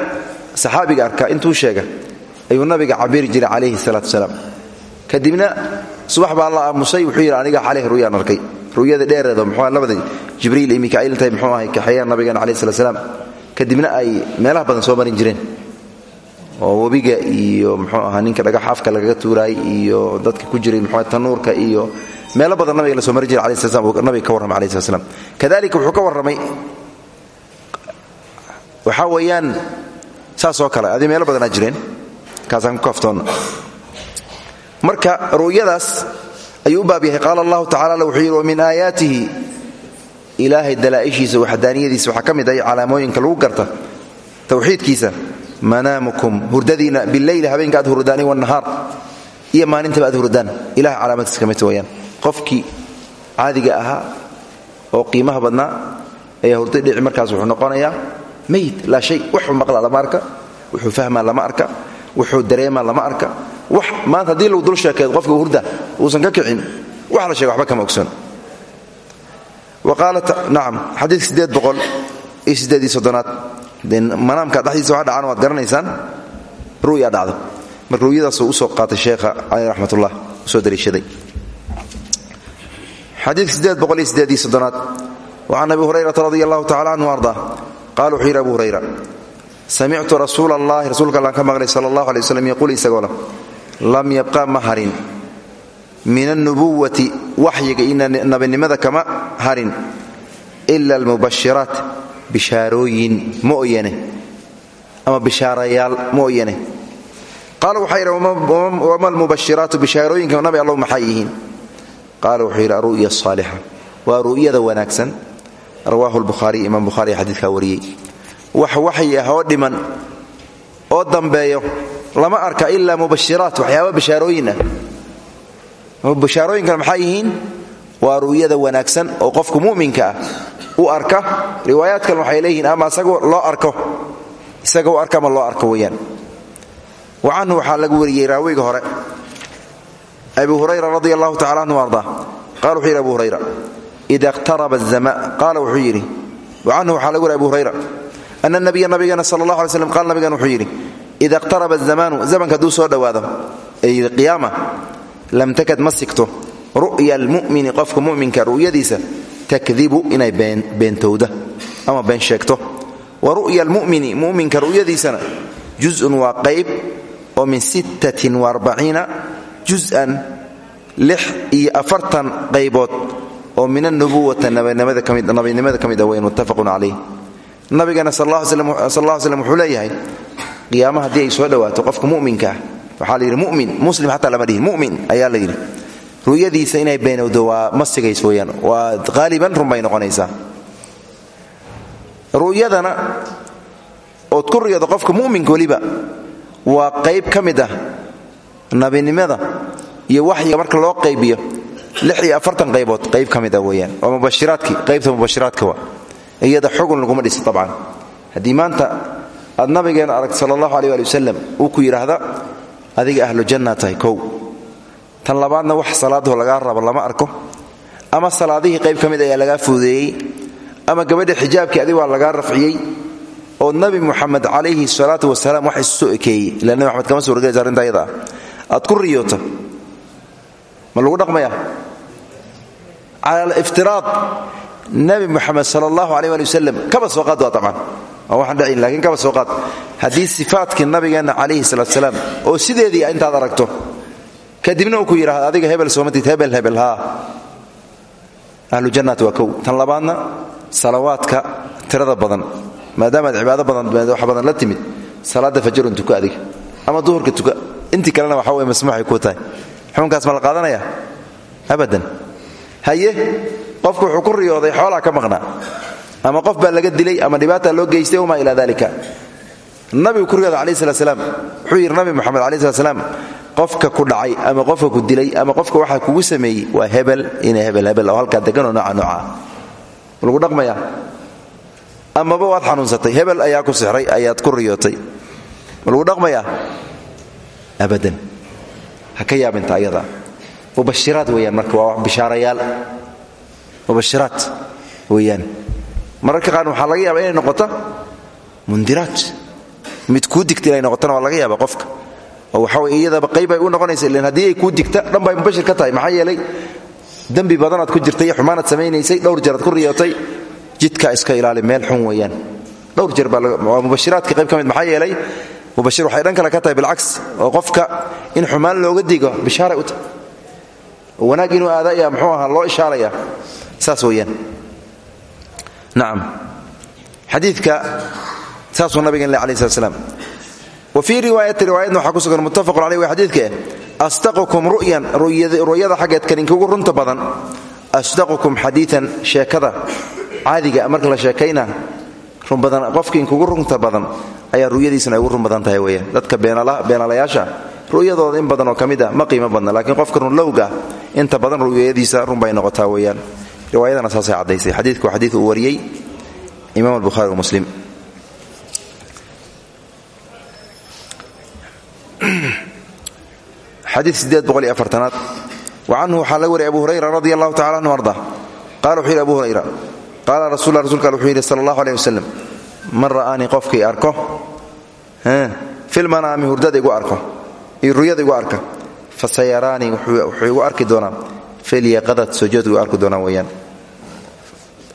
saxaabiga arka intuu sheega ayuu nabiga cabiri jiray calayhi salaatu wasalaam kadibna subax baa la aamusay wuxuu yidhi aniga xalih ru'yaan arkay. Ru'yada dheereedo muxuu labada jibriil iyo mika'iil intay muxuu ahay kaxeeyaan nabigeena calayhi salatu wasalaam kadibna ay meelaha badan soo marin jireen. Oo webiga iyo muxuu ahaa ninka dhagax afka lagaga tuuraay iyo dadka ku jiray muxuu tanuurka iyo meelo badan nabiga la soo mari jiray alayhi salam nabiga ka warramay alayhi salam kadalika wuxuu ka warramay waxaa weeyaan saasoo kale. Adii meelo badanaa jireen. Kaasaan ku kaftoonna marka ru'yadaas ayuu baab yahay. Qaala allahu tacala wuxuu yidhi wamin aayaatihi. Ilaahay dalaa'ishiisa waxdaaniyadiisa waxaa ka mid ah calaamooyinka lagu garta tawxiidkiisa. Manaamukum hurdadiina bileyli habeenka aad hurdaan wanahaar iyo maalintaba aad hurdaan. Ilaha calaamadiisa ka midta weyaan qofkii caadiga ahaa oo qiimaha badnaa ayaa hurda dhici markaas wuxuu noqonayaa mayid laa shay wuxuu maqlaa lama arka wuxuu fahmaa lama arka wuxuu dareemaa lama arka. Wax maanta haddii lagu dul sheekeed qofka hurda uusan ka kicin wax la sheega waxba kama ogsoon. Nacam xadiidka sideed boqol iyo sideed iyo soddonaad. Manaamka dhexdiisa waxa dhacan waad garanaysaan ru'ya dhacdo. Marka ru'yadaasuu u soo qaatay sheekha caleyh raxmatullah u soo dariishaday. Xadiidka sideed boqol iyo sideed iyo soddonaad. Wa can abi qaala wuxuu yidhi abu hurayra samictu rasuula allahi rasuulka allaan ka maqlay sala allahu alay waslam yaquul isagoo lam yabqa ma harin min alnubuwati waxyiga iyo nabinimada kama harin. Ila almubashiraat bishaarooyin mooyane. Ama bishaarayaal mooyane. Qaala waxaa yidhi wama almubashiraatu bishaarooyinka nabi allow maxay yihiin? Qaala wuxuu yidhi aru'ya asaalixa waa ru'yada wanaagsan rawaahu lbukhaariy imaam bukhaari xadiidkaa wariyey. Wax waxyi ah oo dhiman oo dambeeyo lama arka ilaa mubashiraat waxyaaba bishaarooyin ah bishaarooyinkan maxaa yihiin? Waa ru'yada wanaagsan oo qofku mu'minka ah u arka. Riwaayaad kale waxay leeyihiin ama isagoo loo arko. Isaga u arka ama loo arko weeyaan. Wa canhu waxaa lagu wariyey raawiga hore. Abi hurayra radi allahu tacala anhu ardaa qala wuxuu abu hurayra ida iqtaraba azama qaala wuxuu yidhi wa canhu waxaa lagu wariy abu hurayra ana nabiya nabigeena sala allah alay slam qaala nabigan wuxuu yidhi ida iqtaraba azamaanu zamanka hadduu soo dhowaado ay qiyaama lam takad ma sigto ru'ya almu'mini qofka mu'minka ru'yadiisa takdibu inay beentowda ama been sheegto wa ru'ya almu'mini mu'minka ru'yadiisana juz'un waa qayb oo min sittatin afartan qaybood oo min anubuwata nabinimada ka mid a weyn muttafaqun calayh nabigeena sal alla slam wuxuu leeyahay qiyaama haddii ay soo dhowaato qofka mu'minka ah waxaa la yidhi mumin muslim xataa lama dhihin ayaa la yidhi. Ru'yadiisa inay beenowdo waa ma sigays weyaan waa haaliban run bay noqonaysaa. Ru'yadana ood ku riyado qofka mu'minka weliba waa qayb ka mid ah nabinimada iyo waxyiga marka loo qaybiyo qaybood qayb ka mid ah weeyaan. Waa mubashiraadkii qaybta mubashiraadka wa iyada xugun laguma dhiso tabcan haddii maanta aad nabigeena aragto sala allahu aleh ali uu ku yidhaahda adiga ahlu janna tahay kow. Tan labaadna wax salaadaho lagaa rabo lama arko. Ama salaadihii qayb ka mid ayaa lagaa fuudeeyey ama gabadha xijaabkii adig waa lagaa rafciyey oo nabi muxamed calayhi salaatu wasalaam wax isu soo ekeeyey ila kama suurgelaysa arrinta ayada ah ku riyoota ma lagu dhaqmaya cala aliftiraad nabi muxamed sala allahu aleh ali wasalam kaba soo qaad waa tabcan waa waxaan dhacin lakiin kaba soo qaad. Haddii sifaatkii nabigeenna calayhi salaatu salaam oo sideedii intaad aragto kadibna uu ku yidhahda adiga hebel soomatid hebel hebel haa. Ahlu jannat waa kow. Tan labaadna salawaadka tirada badan maadaamaad cibaado badan wax badan la timid salaadda fajarun tuka adiga ama duhurka tuka intii kalena waxa wey masmuuxay ku tahay xukunkaas ma la qaadanaya? Abadan. Haye qofku wuxuu ku riyooday xoolaa ka maqnaa ama qof baa laga dilay ama dhibaata loo geystay wamaa ilaa dalika nabigu ku riyooda alayh slat slaam wuxuu yidhi nabi moxamed alai slat slaam qofka ku dhacay ama qofka ku dilay ama qofka waxa kugu sameeyey waa hebel ina hebel hebel oo halkaa deganoo nooca nooca. Lagu dhaqmaya? Amaba waad xanuunsatay hebel ayaa ku sixray ayaad ku riyootay. Lagu dhaqmayaa abadan ha ka yaabinta ayada. Mubashiraad weyaan marka waa bishaarayaal. Mubashiraad weeyaan. Mararka qaar waxaa laga yaaba inay noqoto mundiraad. Mid kuu digta inay noqotona waa laga yaaba qofka. Oo waxa wey iyadaba qayb ay u noqonaysa ilan haddii ay kuu digta dhan bay mubashir ka tahay maxaa yeelay dembi badanaad ku jirtay xumaanaad samaynaysay dhowr jeeraad ku riyootay jidka iska ilaali meel xun weeyaan. Dhowr jeer baa mubashiraadka qayb ka mid maxaa yeelay mubashir waxay dhan kale ka tahay bilcaks oo qofka in xumaan looga digo bishaaray u tahay. Wanaag inuu aada ayaa muxuu ahaa loo ishaalaya saas weeyaan. Nacam xadiidka saasuu nabigan le alai slat slam wa fii riwaayati riwaayadna ku sugan muttafaqun caleyh wa asdaqukum ru'yan ru'yada xaggeed kaninkugu runta badan. Asdaqukum xadiian sheekada. Caadiga marka la sheekayna qofkiin kugu runta badan ayaa ru'yadiisana ay ugu run badan tahay weyaan dadka beenalayaasha ru'yadooda in badan oo mid ah ma qiimo badna laakiin qofka runlowga inta badan ru'yadiisa run bay noqotaa weyaan riwaayadana saasay caddaysay. Xadiidku xadiid uu wariyey. Imaam albuhari wa muslim. Xadiid sideed boqol iyo afartanaad. Wa canhu waxaa laga wariyay abu hurayra radi allahu tacala anhu arda. Qala wuxuu yidhi abu hurayra qaala rasul rasulka al wuxuu yidhi sala allahu aleyh wasalam man ra'aanii qofkii arko filmanaami hurdada igu arko iyo ruyada igu arka fa wuxuu igu arki doonaa filyaqadad sojood igu arki doonaa weyaan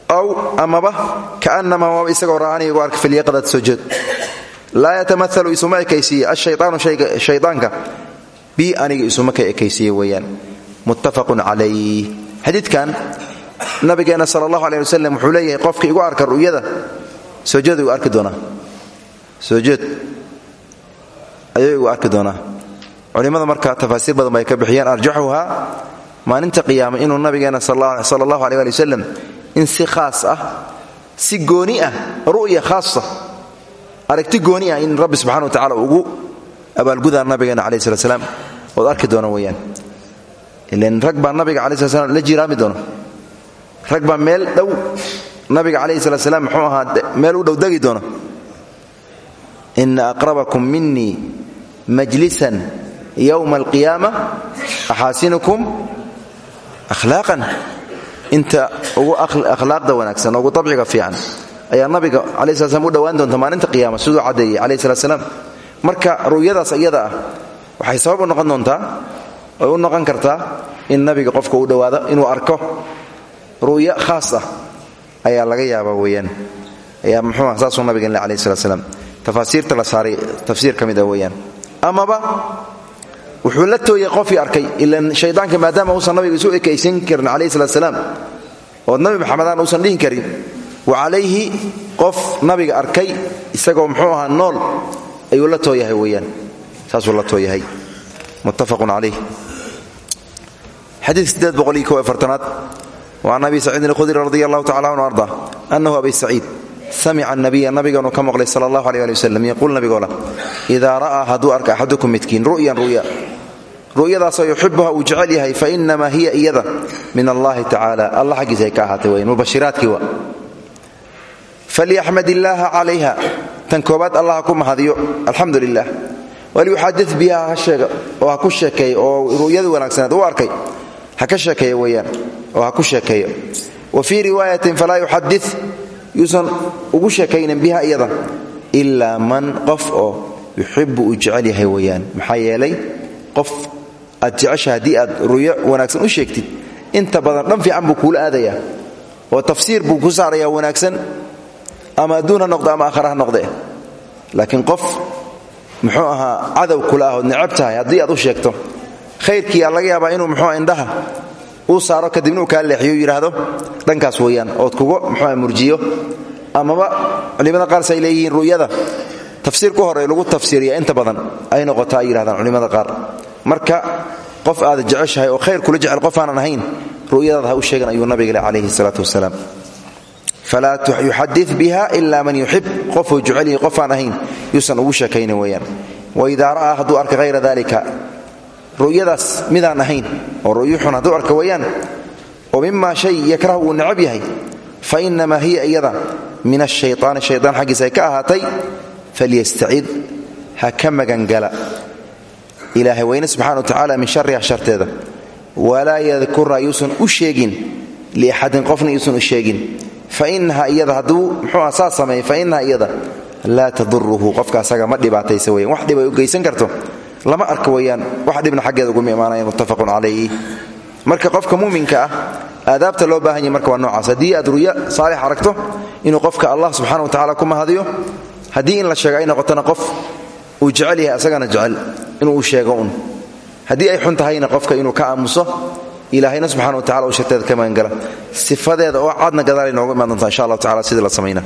aw amaba kaanama waaba isagoo ra'aanii igu arka filyaqadad sojood laa yatamaalu isuma ekaysiiye ashayaanu shaydaanka bi aniga isuma ka ekaysiiye weyaan muttafaqun calayh xadiidkan nabigeenna sal allahu aleh wasalam wuxuu leeyahay qofka igu arka ru'yada igu arki doonaa. Sojood ayuu igu arki doonaa. Culimmada marka tafaasiir badan bay ka bixiyaan arjaxuhaa maalinta qiyaama inuu nabigeenna sala allahu aleh ali wasalam in si khaas ah si gooni ah ru'ya khaasa aragti gooni ah in rabbi subxana wa tacala ugu abaalgudaa nabigeena calaih slat slaam ood arki doona weyaan ilan rag baa nabiga calaih slat slam la jiraami doona rag baa meel dhow nabiga calayhi salat slam muxuu ahaa meel u dhow degi doona ina aqrabakum minii majlisan yowma alqiyaama axaasinukum akhlaaqan. Inta ugu akhlaaqda wanaagsan ugu abciga fiican ayaa nabiga calayi slat slam u dhowaan doonta maalinta qiyaama siduu caddeeyey calayhi salat slaam marka ru'yadaas iyada ah waxay sabab u noqon doontaa oy u noqon kartaa in nabiga qofka u dhowaado inuu arko ru'yo khaas ah ayaa laga yaabaa weyaan ayaa muxuu ah saasuu nabigan le alayh slat slam tafaasiirta tafsiir ka mid ah amaba wuxuu la tooyay qofkii arkay ilan shaydaanka maadaama uusan nabiga isu ekaysan karin calayhi salaam oo nabi maxamedaan uusan dhihi karin wa calayhi qof nabiga arkay isagoo muxuu ahaa nool ayuu la tooyahay weyaan saasuu la tooyahay. Muttafaqun calayh xadiid sideed an abi saciidin khudri radi allahu tacala anu arda anahu abi saciid samica nabiya nabiganuu ka maqlay sal allahu aleh ali waslm yaquul nabigola idaa ra'aa hadduu arka axadukum midkiin ru'yan ru'ya ru'yadaasoo yuxibuha uu jecel yahay fa inamaa hiya iyada min allahi tacaala allah xaggiisa ay ka ahaatay weyn mubashiraadkii waa falyaxmad illaaha calayha tan koobaad allah ku mahadiyo alxamdu lilah waliyuxaadi biha ha sheega oo ha ku sheekeeya oo oo ha ku sheekeeyo. Wa fii riwaayatin falaa yuxadi yuusan ugu sheekaynin biha iyada ilaa man qof oo yuxibu uu jecel yahay weyaan maxaa yeelay qof aad jecesha wanaagsan u sheegtid inta badan dhan fiican buu kuula aadayaa oo tafsiir buu ku saarayaa wanaagsan ama adduun ha noqdo ama aakhara ha noqde. Laakiin qof muxuu ahaa cadow kula ah ood necab aad u sheegto khayrkiiyaa laga yaabaa inuu muxuua indhaha uu saaro kadibna uu kaa leexiyo yidhaahdo dhankaas weeyaan ood kuga muxuua murjiyo. Amaba culimada qaars ay leeyihiin ru'yada tafsiir ku hore lagu tafsiiriya inta badan ay noqota ay yidhahdaan culimmada qaar. Marka qof aad jeceshahay oo khayr kula jecel qof aanan ahayn ru'yadaada ha u ayuu nabiga le calayhi salaatu wasalaam. Falaa yuxadid biha ila man yuxib. Qofuu jecel aan ahayn yuusan ugu sheekaynin weeyaan. Waidaa ra'aa hadduu arka hayra dalika ru'yadaas midaan ahayn oo ru'yo xun hadduu arka weeyaan oo mimaa shay yakrahu uu necab yahay fa inamaa hiya iyada min ashayطaani shayطaan xaggiisa ay ka ahaatay falyastacid ha ka magangala ilaahay weyne subxana wa tacaala min shariha sharteeda walaa yadkura yuusan u sheegin liaxadin qofna yuusan u sheegin. Fainaha iyada hadduu muxuuha saas sameey fainaha iyada laa taduruhu qofka asaga ma dhibaataysa weyan wax dhib ay u karto lama arka weeyaan wax dhibna xaggeeda uguma imaanaya muttafaqun calayhi marka qofka muminka ah aadaabta loo baahan yahy marka waa noocaas. Haddii aad ruya saalix aragto inuu qofka allah subxana wa tacala ku mahadiyo haddii in la sheega ay noqotona qof uu jecel yahay asagana jecel inuu u sheego un haddii ay xun tahayna qofka inuu ka aamuso ilaahayna subxana wa tacala uu sharteeda ka magangala sifadeeda oo cadna gadaal imaan doonta insha allahu tacala sidii la samayna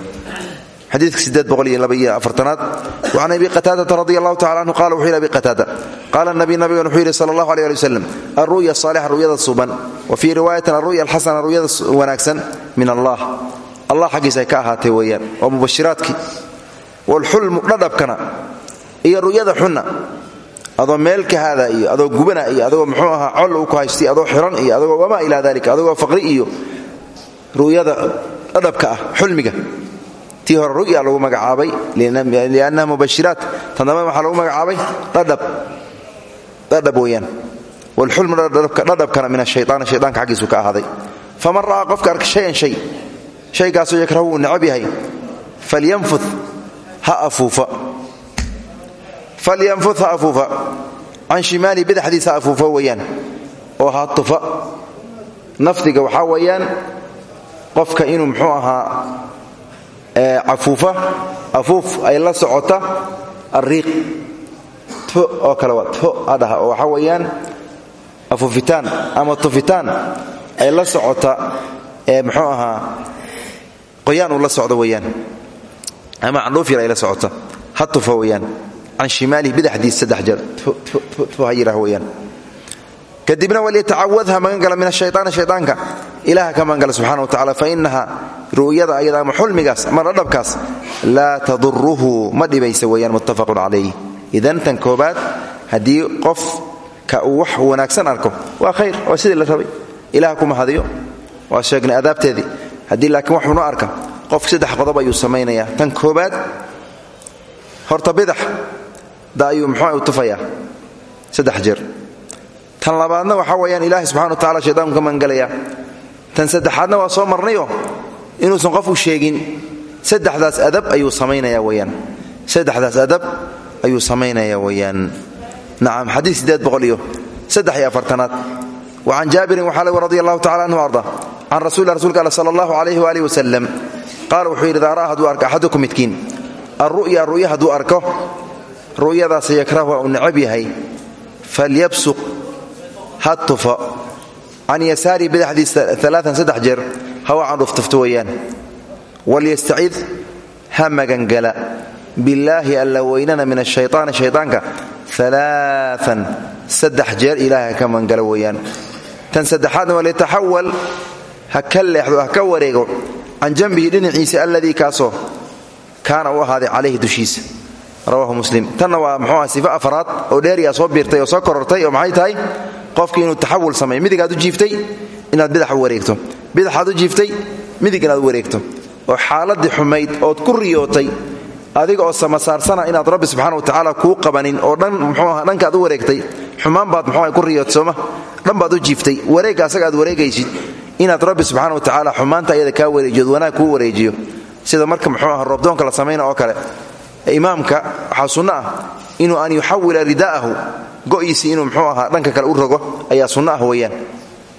xadiidka sideed boqol iyo laba iyo afartanaad wacan abi qataadata radi allahu tacala anhu qala wuxuu yidhi abi qataada qaala nabi nabigan wuxuu yidhi sala allahu aleh ali wasalam alru'ya asaalixa ru'yada suban wa fii riwaayatin alru'ya alxasana ru'yada wanaagsan min allah. Allah xaggiisa ay ka ahaatay weeyaan waa mubashiraadkii waalxulmu dhadhabkana adoo meel ka haada iyo adoo gubana iyo adagoo muxuu ahaa col uu ku haystay adoo xiran iyo adagoo wamaa ilaa dalika adagoo faqri iyo ru'yada dhadhabka ah xulmiga tii hore ru'ya lagu magacaabay liannaha mubashiraat. Tan dambe waxaa lagu magacaabay dhadhab. Weeyaan. Waalxulmu dhadhabkana min ashaytaan shaytaanka xaggiisu ka ahaaday. Faman ra'aa qofka arka shayan shay shaygaasoo yakrahu uu necab yahay ha afuufa. Falyanfud ha afuufa. Can shimaali badaxdiisa ha afuufa weeyaan. Oo ha tufa. Nafdiga waxaa weeyaan qofka inuu muxuu ahaa afuuf ay la socota ariiq oo kale adhaha oo waxaa weeyaan afuufitaan ama tufitaan ay la socota ee muxuu ahaa qoyaan uu la socdo weeyaan ama candhuuf yar ay la socota ha tufa weeyaan can shimaalihi bidaxdiis saddex jeer ha yidhah weeyaan kadibna walyatacawadha magangala min ashayطaani shayطaanka ilaha ka magangala subxana wa tacala fainaha ru'yada ayada ama xulmigaas ama dhadhabkaas laa taduruhu ma dhibaysa weeyaan muttafaqun calayh idan tan koobaad haddii qofka uu wax wanaagsan arko waa khayr waa sidii la rabay. Ilaha ku mahadiyo waa sheegnay adaabteedii. Haddii laakiin wax arka qof saddex qodob ayuu samaynaya tan horta bidax da ayuu muxuu u tufayaa? Saddex tan labaadna waxaa weyaan ilaahay subxana wa tacala shaytaanku ka magangelaya tan saddexaadna waa soo marnayo inuusan qofku sheegin. Saddexdaas adab ayuu samaynaya weyaan saddexdaas adab ayuu samaynaya weyaan nacam xadiid sideed boqol saddex iyo afartanaad. Wa can jaabirin waxaa lagu radi allahu tacala anhu arda. Can rasuuli rsulka all sala allahu calayhi waaalih wasalam qaala wuxuu yidhi idaa ra'a hadduu arko axadukum midkiin. Alru'ya ru'ya hadduu arko. Ru'yadaas yakrahu uu necab yahay. Falyabsuq ha tufo can yasaari badaxdiisa jeer hawa candhuftufto weeyaan walyastacid ha magangala billaahi alla weynana min ashayطaani shayطaanka alaaan saddex jeer ilaahay ka magangala weeyaan tan saddexaadna walyataxawal ha ka leexdo ha ka wareego can janbihi dhinaciisa alladii kaasoo kaana u ahaaday calayhi dushiisa rawahu muslim tanna waa muxuuha sifo afraad oo dheeriyaa soo biirtay oo soo korortay oo tahay qofkii inuu taxawul sameeyo midigaad u jiiftay inaad bidax wareegto. Bidaxaad u jiiftay midig wareegto. Oo xaaladii xumayd ood ku riyootay adiga oo samasaarsana inaad rabbi subxana wa tacaala kuu qabanin oo dhan muxuuaha dhankaad u wareegtay xumaan baad muxuuha ku riyootay sooma? Dhan baad u jiiftay. Wareegga aad wareegaysid inaad rabbi subxana wa tacaala xumaanta ayada kaa wareejiyo od wanaag kuu wareejiyo. Sida marka muxuu aha roobdoonka la samayna oo kale imaamka waxaa sunno ah inuu an yuxawila rida'ahu go'iisii inuu mxuu ahaa dhanka kale u rogo ayaa sunno ah weeyaan.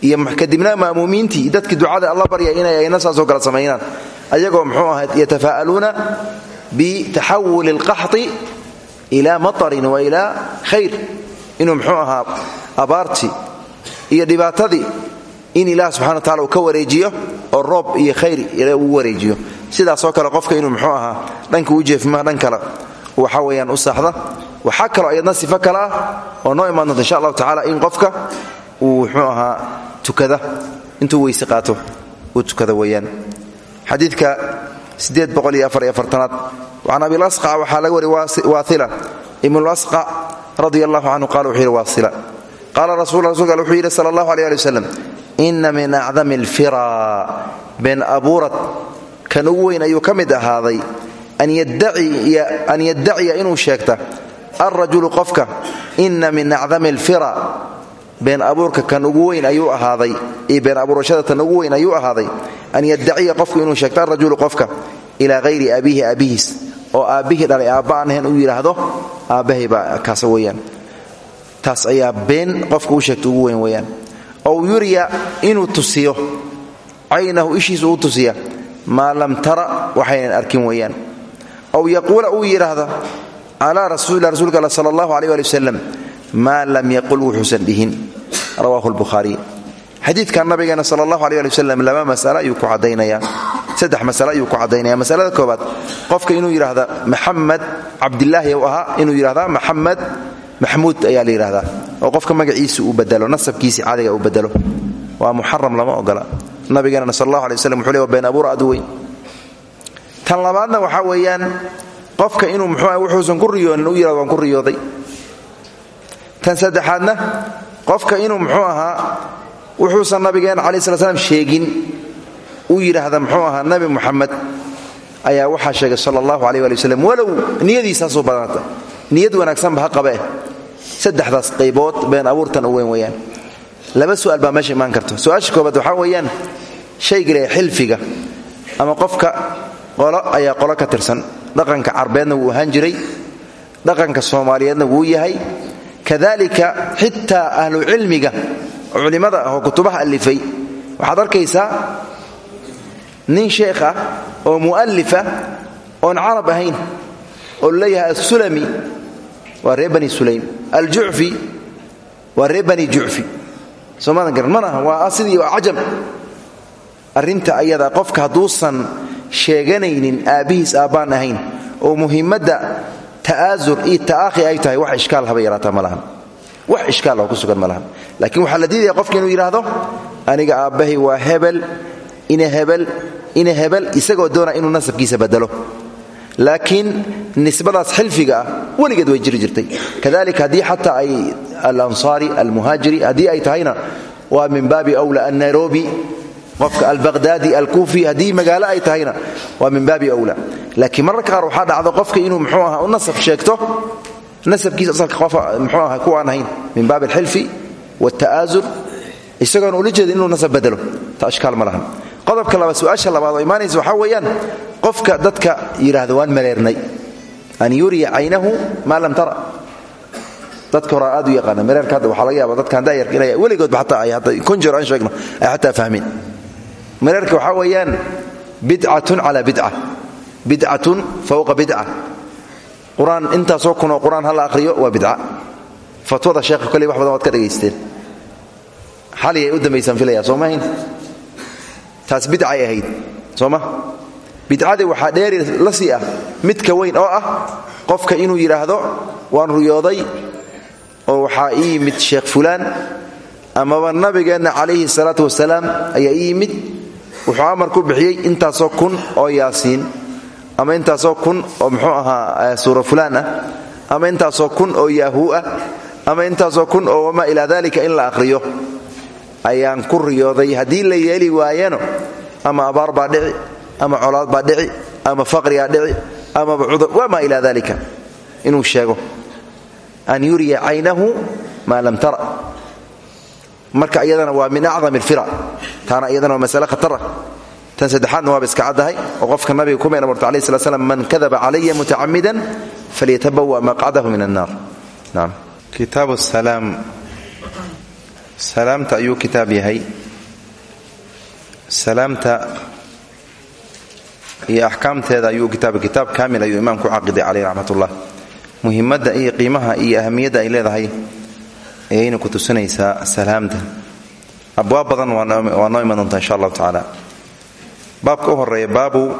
Iyo kadibna ma'muumiintii dadkii ducada alla barya inay ayna saasoo kale samaynaan. Ayagoo mxuu ahaa yatafaa'aluuna bitaxawuli اlqaxطi ila matarin wa ilaa khayr. Inuu mxuu ahaa abaartii iyo dhibaatadii in ilaah subxana wa tacala uu ka wareejiyo oo roob iyo khayr uu wareejiyo. Sidaasoo kale qofka inuu mxuu ahaa dhanka u jeefma dhan kale waxa weyaan u saaxda waxaa kaloo ayadna sifo kale oo noo imaan doonta insha allahu tacaala in qofka uu muxuu ahaa tukada intuu weyse qaato uu tukada weeyaan. Xadiidka aad can abi lasqac waxaa laga wari waaila ibnulasqac radia allahu canhu qala wuxuu yidhi waasila. Qaala rasul rasulka wuxuu yidhi sala allahu aleh ali ina min acdami alfira been abuurad kan ugu weyn ayuu ka mid ahaaday an yaddaciya inuu sheegta alrajulu qofka ina min acdami alfira been abuurka kan ugu weyn ayuu ahaaday iyo been abuurashada tan ugu weyn ayuu ahaaday an yaddaciya qofku inuu sheegto alrajulu qofka ilaa hayri abiihi aabbihiis oo aabbihii dhalay aabba aan ahayn uu yidhaahdo aabbahay baa kaasa weyaan taas ayaa been qofka u sheegta ugu weyn weyaan ow yuriya inuu tusiyo caynahu ishiisa uu tusiya maa lam tara waxaynan arkin weeyaan ow yaquula uu yidhaahda calaa rasuulila rsulka all sala allahu aleh ali wasalam maa lam yaqul wuxuusan dhihin rawaahu lbukhaariy xadiidkan nabigeena sala allahu aleh ali wasalam laba masale ayuu ku caddaynaya saddex masale ayuu ku caddaynaya masalada koobaad qofka inuu yidhaahda maxamed cabdilaahi u ahaa inuu yidhahda maxamed maxmuud ayaa la oo qofka magaciisa uu badelo nasabkiisi caadiga uu badelo waa muxaram lama ogola. Nabigeenana sal allahu alay waslam wuxuu le wa been abuur adu weyn. Tan labaadna waxaa weeyaan qofka inuu muxuu wuxuusan ku riyoonin u yidhahdo waan ku riyooday. Tan saddexaadna qofka inuu muxuu ahaa wuxuusan nabigeena calayi slat slam sheegin. Uu yidhaahda muxuu ahaa nabi muxamed ayaa waxaa sheegay sala allahu aleh ali waslem walow niyadiisaasuu badnaata niyad wanaagsanba ha qabe saddexdaas qaybood been abuurtan u weyn weyaan laba su'aal baa meesha imaan karto. Su'aasha koobaad waxaa weeyaan shayga le xilfiga ama qofka qolo ayaa qolo ka tirsan dhaqanka carbeedna wuu ahaan jiray dhaqanka soomaaliyeedna wuu yahay. Kadalika xitaa ahlu cilmiga culimmada ah oo kutubaha alifay waxaad arkaysaa nin sheekh ah oo mu'alifa oon carab ahayn oo la leeyahay assulami waa reer bani sulaym. Aljucfi waa reer bani jucfi soomaadan garan waa sidii waa cajam arrinta ayada qofka hadduusan sheeganaynin aabbihiis aabbaan ahayn oo muhimadda ta'aasur iyo ta'aakhi ay tahay wax ishkaal haba yaraataa ma wax ishkaal ku sugan ma laakiin waxaa la diidaya qofka inuu yidhaahdo aniga aabbahay waa hebel ina hebel ina hebel isagoo doona inuu nasabkiisa badelo laakiin nisbadaas xilfiga ah way jiri jirtay. Kadalika haddii xataa ay alansaari almuhaajiri haddii ay tahayna waa min baabi wla annairobi qofka albaqhdaadi alkuufi haddii magaalo ay tahayna waa min baabi wla laakiin mararka qaar waxaa dhacda qofka inuu mxuu aha u nasab sheegto nasabkiisa asalka qof mxuu aha kuwaan ahayn min baabi alxilfi wاlta'aasur isagoona ula jeeda inuu nasab bedelo ta ashkaal ma lahan. Qodobka labaad su'aasha labaad oo imaanaysa waxaa weeyaan qofka dadka yidhaahda waan mareernay. An yuriya caynahu laga yaaba dadkaan dayarka inay weligoodba xataa ay hadda kun jeer aan sheegno ay xataa fahmeen mareerka waxaa weeyaan bidcatun cala bidca bidcatun fowqa bidca qur'aan intaasoo kunoo qur'aan ha la akhriyo waa bidca fatwada sheekha koley wax badan waad ka dhegaysteen xaligay u dambaysaan filaya soo mahayn taas bidcay ahayd sooma bidcadii waxaa dheeri la sii ah midka weyn oo ah qofka inuu yidhaahdo waan ruyooday oo waxaa ii yimid sheekh fulaan amaba nabigeenna calayhi salaatu wasalaam ayaa ii yimid wuxuu amar ku bixiyey intaasoo kun oo yaasiin ama intaasoo kun oo muxuu ahaa suura fulaan ah ama intaasoo kun oo yaahuu ah ama intaasoo kun oo wamaa ilaa dalika in la akhriyo. Ayaan ku riyooday haddii la yeeli waayano ama abaar baa dhici ama colaad baa dhici ama faqrigaa dhici amaba cudur wamaa ilaa dalika inuu sheego an yuriya caynahu maa lam tara marka iyadana waa min acdam alfira. Taana iyadana waa masale khatar ah tan saddexaadna waaba iska caddahay oo qofka nabiga kumayna marto alayh slat slam man kadaba calaya mutacamidan falyatabawa maqcadahu min annaar. Naam. Kitaabu salaam. Salaamta ayuu kitaab yahay. Salaamta iyo axkaamteeda ayuu kitaab kitaab kaamil ayuu imaamku caqiday caleyh raxmat ullah muhimadda iyo qiimaha iyo ahamiyadda ay leedahay ayayna ku tusinaysaa salaamta. Abwaab badan waa noo iman doontaa insha allahu tacaala. Baabka u horreeya baabu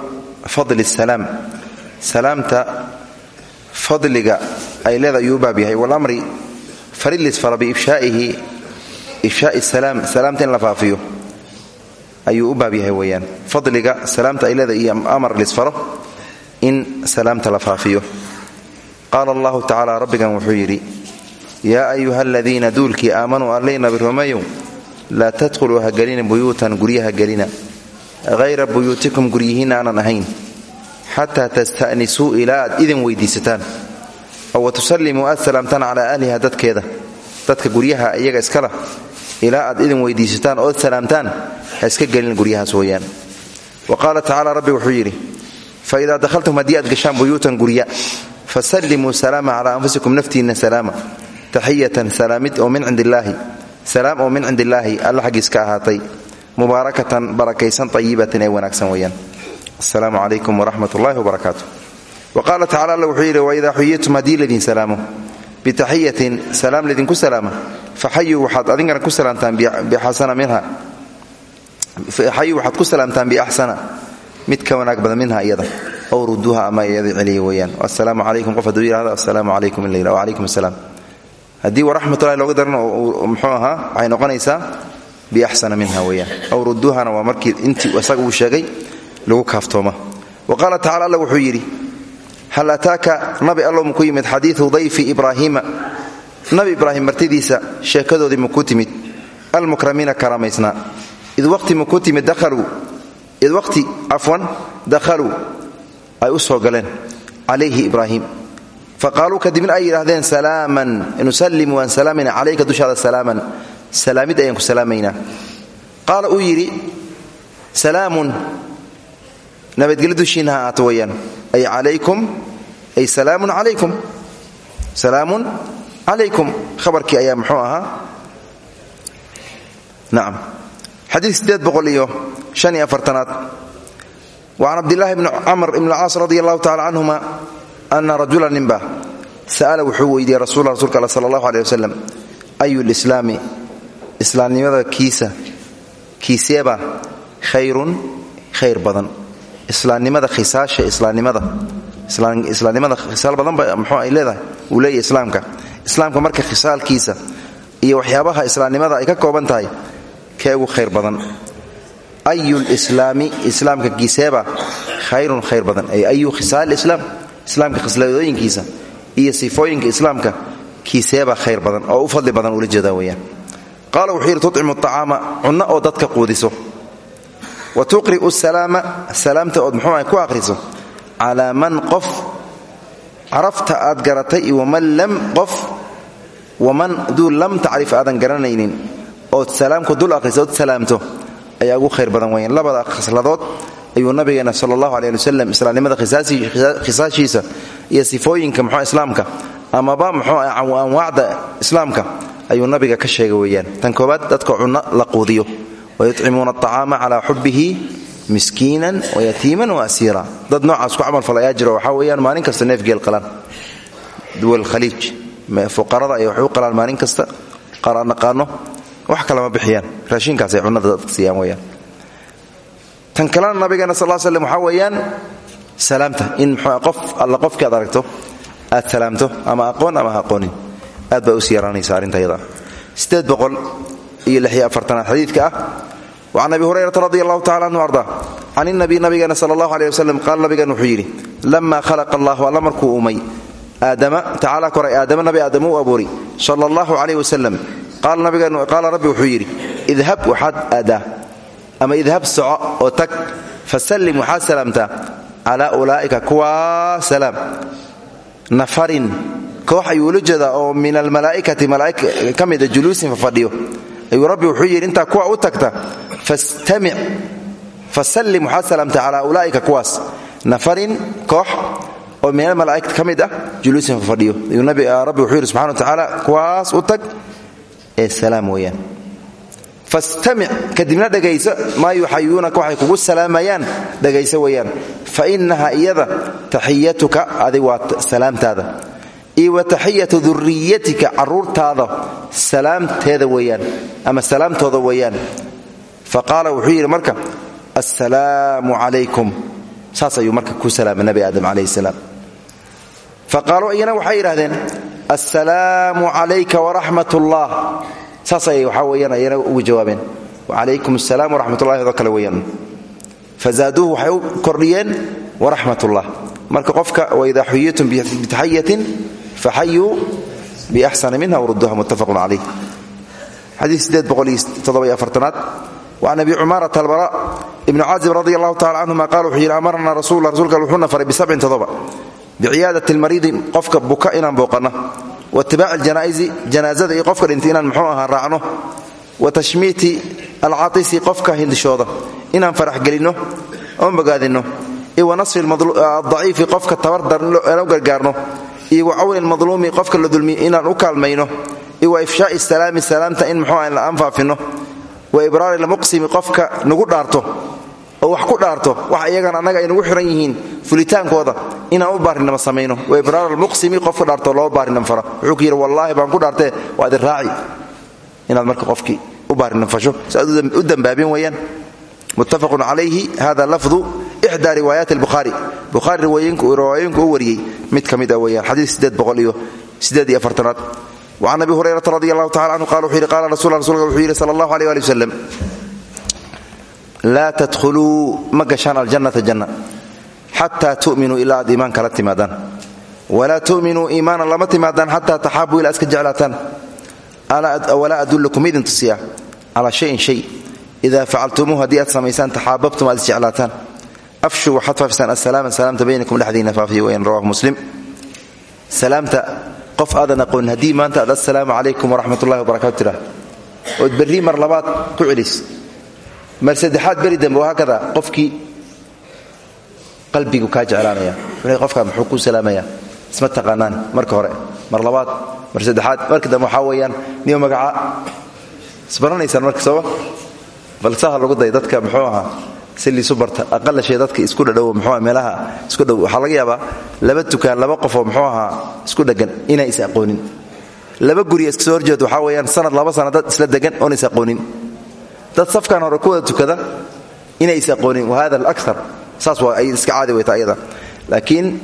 fadli salaam. Salaamta fadliga ay leeda ayuu u baab yahay. Walamri faridlis fara biifshaa'ihi ifshaai salaam. Salaamta in la faafiyo ayuu u baab yahay weeyaan. Fadliga salaamta ay leeda iyo amar lisfaro in salaamta la faafiyo. Qaala allahu tacaala rabbigan wuxuu yidhi yaa ayuha aladiina duulkii aamanuu allayna birumayow laa tadkhuluu ha gelina buyuutan guryaha gelina hayra buyuutikum guryihiinna aanan ahayn xataa tasta'nisuu ilaa aad idin weydiisataan oo wa tusallimuu aad salaamtaan calaa ahliha dadkeeda dadka guryaha iyaga iskala ilaa aad idin weydiisataan ood salaamtaan ha iska gelin guryahaas weeyaan wa qaala tacaala rabbi wuxuu yidhi fa idaa dakhaltum haddii taxiyatan salaamid oo min cindillaahi salaam oo min cindillaahi alla xaggiis ka ahaatay mubaarakatan barakaysan tayibatin ee wanaagsan weeyaan asalaamu calaykum waraxmat ullahi wbarakaatu wa qaala tacala alla wuxuu yidhi waidaa xuyitum haddii laydin salaamo bitaxiyatin salaam laydinku salaama faxayuu waxaad adinkana ku salaamtaan bixasana minha faxayuu waxaad ku salaamtaan biaxsana mid ka wanaag badan minha iyada ow ruduuha ama iyada celiya weeyaan assalaamu calaykum qof hadduu yidhahdo assalaamu calaykum in la yidhah wacalaykum assalaam haddii waraxmatullahi looga daran muxuu ahaa waxay noqonaysaa biaxsana minha weeyaan ow ruduuhana waa markii intii isaga uu sheegay lagu kaaftooma. Wa qaala tacala alla wuxuu yidhi hal ataaka nabi allow maku yimid xadiiu dayfi ibraahiima? Nabi ibraahim martidiisa sheekadoodii maku timid. Almukramiina karaamaysnaa id waqti maku timid id waqti cafwan dakhaluu ay u soo galeen calayhi ibraahim faqaaluu kadibna ay yidhaahdeen salaaman nusallimu waan salaamayna calayka dushaada salaaman. Salaamid ayaan ku salaamaynaa. Qaala uu yidhi salaamun nabadgelyo dushiinna ha aato weyaan ay calaykum ay salaamun calaykum. Salaamun calaykum. Khabarkii ayaa muxuu ahaa? Nacam xadiid sideed boqol iyo shan iyo afartanaad. Wa can cabdillaahi bni camr ibn alcaas radi allahu tacala canhuma ana rajula ninba sa'ala wuxuu weydiiyey rasuula rasulka all sala allahu aleh wasalam ayu lislaami? Islaamnimada kiisa kiiseeba khayrun khayr badan. Islaamnimada khisaasha islaamnimada islaamnimada khisaal badanba muxuu ay leedahay? Uu islaamka. Islaamka marka khisaalkiisa iyo waxyaabaha islaamnimada ay ka kooban tahay kee khayr badan. Ayu lislaami? Islaamka kiiseeba khayrun khayr badan. Ay ayu khisaal islaam islaamka khasladooyinkiisa iyo sifooyinka islaamka kiiseeba khayr badan oo u fadli badan ula jeedaa weyaan qaala wuxuu yidhi tucimu acaama cunno oo dadka quudiso. Wa tuqri'u salaama salaamta ood muxuu ah ku akhriso. Calaa man qof carafta aad garatay iyo waman lam qof waman duu lam tacrif aadan garanaynin ood salaamku dul akhriso salaamto ayaa ugu khayr badan weyaan labada khasladood ayuu nabigeena sala allahu aleh ali wasalam islaamnimada iyo sifooyinka muxuu islaamka amaba muxuu anwaacda islaamka ayuu nabiga ka sheegay weeyaan. Tan koobaad dadka cunno la quudiyo. Wayucimuuna acaama calaa xubbihi miskiinan wayatiiman waasiira dad noocaas ku camalfal ayaa jiro waxaa weyaan maalin kasta neefgeel qalaan. Duwal khaliij fuqarada ay waxu qalaan maalin kasta qaar aan naqaano wax kalama bixiyaan. Raashinkaasay cunnada dadka siiyaan weyaan tan kalena nabigeena sal slm waxaa weeyaan salaamta. In qof alla qofkii aad aragto aad salaamto ama aqoon ama aqoonin aad baa yaraanaysa arrintayada sideed boqol iyo afartanaad xadiidka ah. Wacan abi hurayrata radi allahu anhu arda can inabiy nabigeena sala allahu aleh wasalam qaala nabigan wuxuu yidhi khalaqa allahu alla markuu uumay aadama tacaala koray aadama nabi aadama u abuuri sala allahu calayh wasalam qaala rabbi wuxuu yidhi idhab waxaad aadaa ama idhab soco oo tag fasallim waxaad salaamtaa calaa ulaa'ika kuwaa salaam. Nafarin koox ayuu ula oo min almalaa'ikati malaa'ika ka mida juluusin fafadhiyo ayuu rabbi wuxuu yidhi intaa kuwa u tagta fastamic fasallim waxaad salaamtaa calaa ulaa'ika kuwaas. Nafarin koox oo min almalaa'ikati ka mid ah juluusin fafadhiyo ayuu rabbi wuxuu yidhi subxana wa tacaala kuwaas u tag. Ee salaam weeyaan fastamic kadibna dhegayso maa yuxayuunaka waxay kugu salaamayaan dhegayso weeyaan. Fa innaha iyada taxiyatuka adig waa salaamtaada. Iyo wa taxiyatu duriyatika salaamteeda weeyaan ama salaamtooda weeyaan. Fa qaala wuxuu marka assalaamu calaykum. Saas ayuu marka ku salaamay nabi aadam calayhi salaam. Faqaaluu iyana waxay yidhahdeen assalaamu calayka waraxmat ullah saas ayay waxaa weyaan ayana ugu jawaabeen. Wacalaykum asalaam waraxmat ullahi adoo kale weyaan fazaaduuhu waxay kordhiyeen waraxmat ullah marka qofka waidaa xuyitum bitaxayatin faxayuu biaxsana minha wrudduha muttafaqun calayh xadiiaad waan abi cumaarata albara ibnu caazib radi allahu tacala canhuma qaal wuxuu yidhi amarna rasul rasuulka wuxuuna faray bisabcin todoba biciyaadati lmariidi qofka buka inaan booqanno waitibaaci aljanaa'izi janaazada iyo qofka dhintay inaan muxuu ahaa raacno wa tashmiiti alcaatisi qofka hindishooda inaan faraxgelinno oo bogaadinno iyo wa nasfi adaciifi qofka tabardar inaan u gargaarno iyo wa cawni lmadluumi qofka la dulmiy inaan u kaalmayno iyo wa ifshaai salaami salaamta in muxuu la anfaafinno wa ibraari lmuqsimi qofka nagu dhaarto oo wax ku dhaarto wax iyagan annaga ay nagu xiran yihiin fulitaankooda. Inaan u baarinama samayno. Wa ibraar almuqsimi qofka dhaarto loo baarinam fara wuxuu ku yidhi baan ku dhaartee waa raaci. Inaad marka qofkii u baarinam fasho. Si aad u dambaabin weeyaan. Muttafaqun calayhi hada lafdu ixdaa riwaayaati albukhaari. Bukhaari riwaayooyinku u wariyey mid mid a weeyaan. Xadiid sideed boqol iyo sideed iyo afartanaad. وcan abi hurayrata canhu qala wuxuu qala rasul rasulka wuxuu yidhi sala laa tadkhuluu ma gashaan aljannata janna xataa tu'minuu ilaa aad iimaan kala timaadaan. Walaa tu'minuu iimaanan lama timaadaan xataa taxaabuu ilaa iska jeclaataan. Walaa adullukum idin tusiya calaa shayin shay. Ida facaltumuu haddii aad samaysaan taxaababtum aad isjeclaataan afshuu waxaad faafisaan asalaama salaamta baynakum dhexdiina faafiya weyan rawahu muslim. Salaamta qof aadan aqoonin haddii maanta aad assalaamu calaykum waraxmat ullahi wabarakatu celis mar saddexaad beri dambe wahaakada qofkii qalbigu kaa jeclaanaya. Qofkaa muxuu kuu salaamaya isma taqaanaan marka hore. Mar labaad mar saddexaad marka dambe waxaa weeyaan niyo magaca. Isbaranaysaan marka sooma bal saha lagu day dadka muxuu ahaa? Si liisu barta aqala shay dadka isku dhadhow muxuu meelaha? Isku dhow waxaa laga yaabaa laba tukaan laba qofoo muxuu ahaa isku dheggan inay is aqoonin. Laba guriya iska soo horjeed waxaa weeyaan sanad laba sana dad isla degan oon is aqoonin dad safkan hore ku wada tukada inay is aqoonin wahada alakar saas waa ay iska caadi weyta ayada laakiin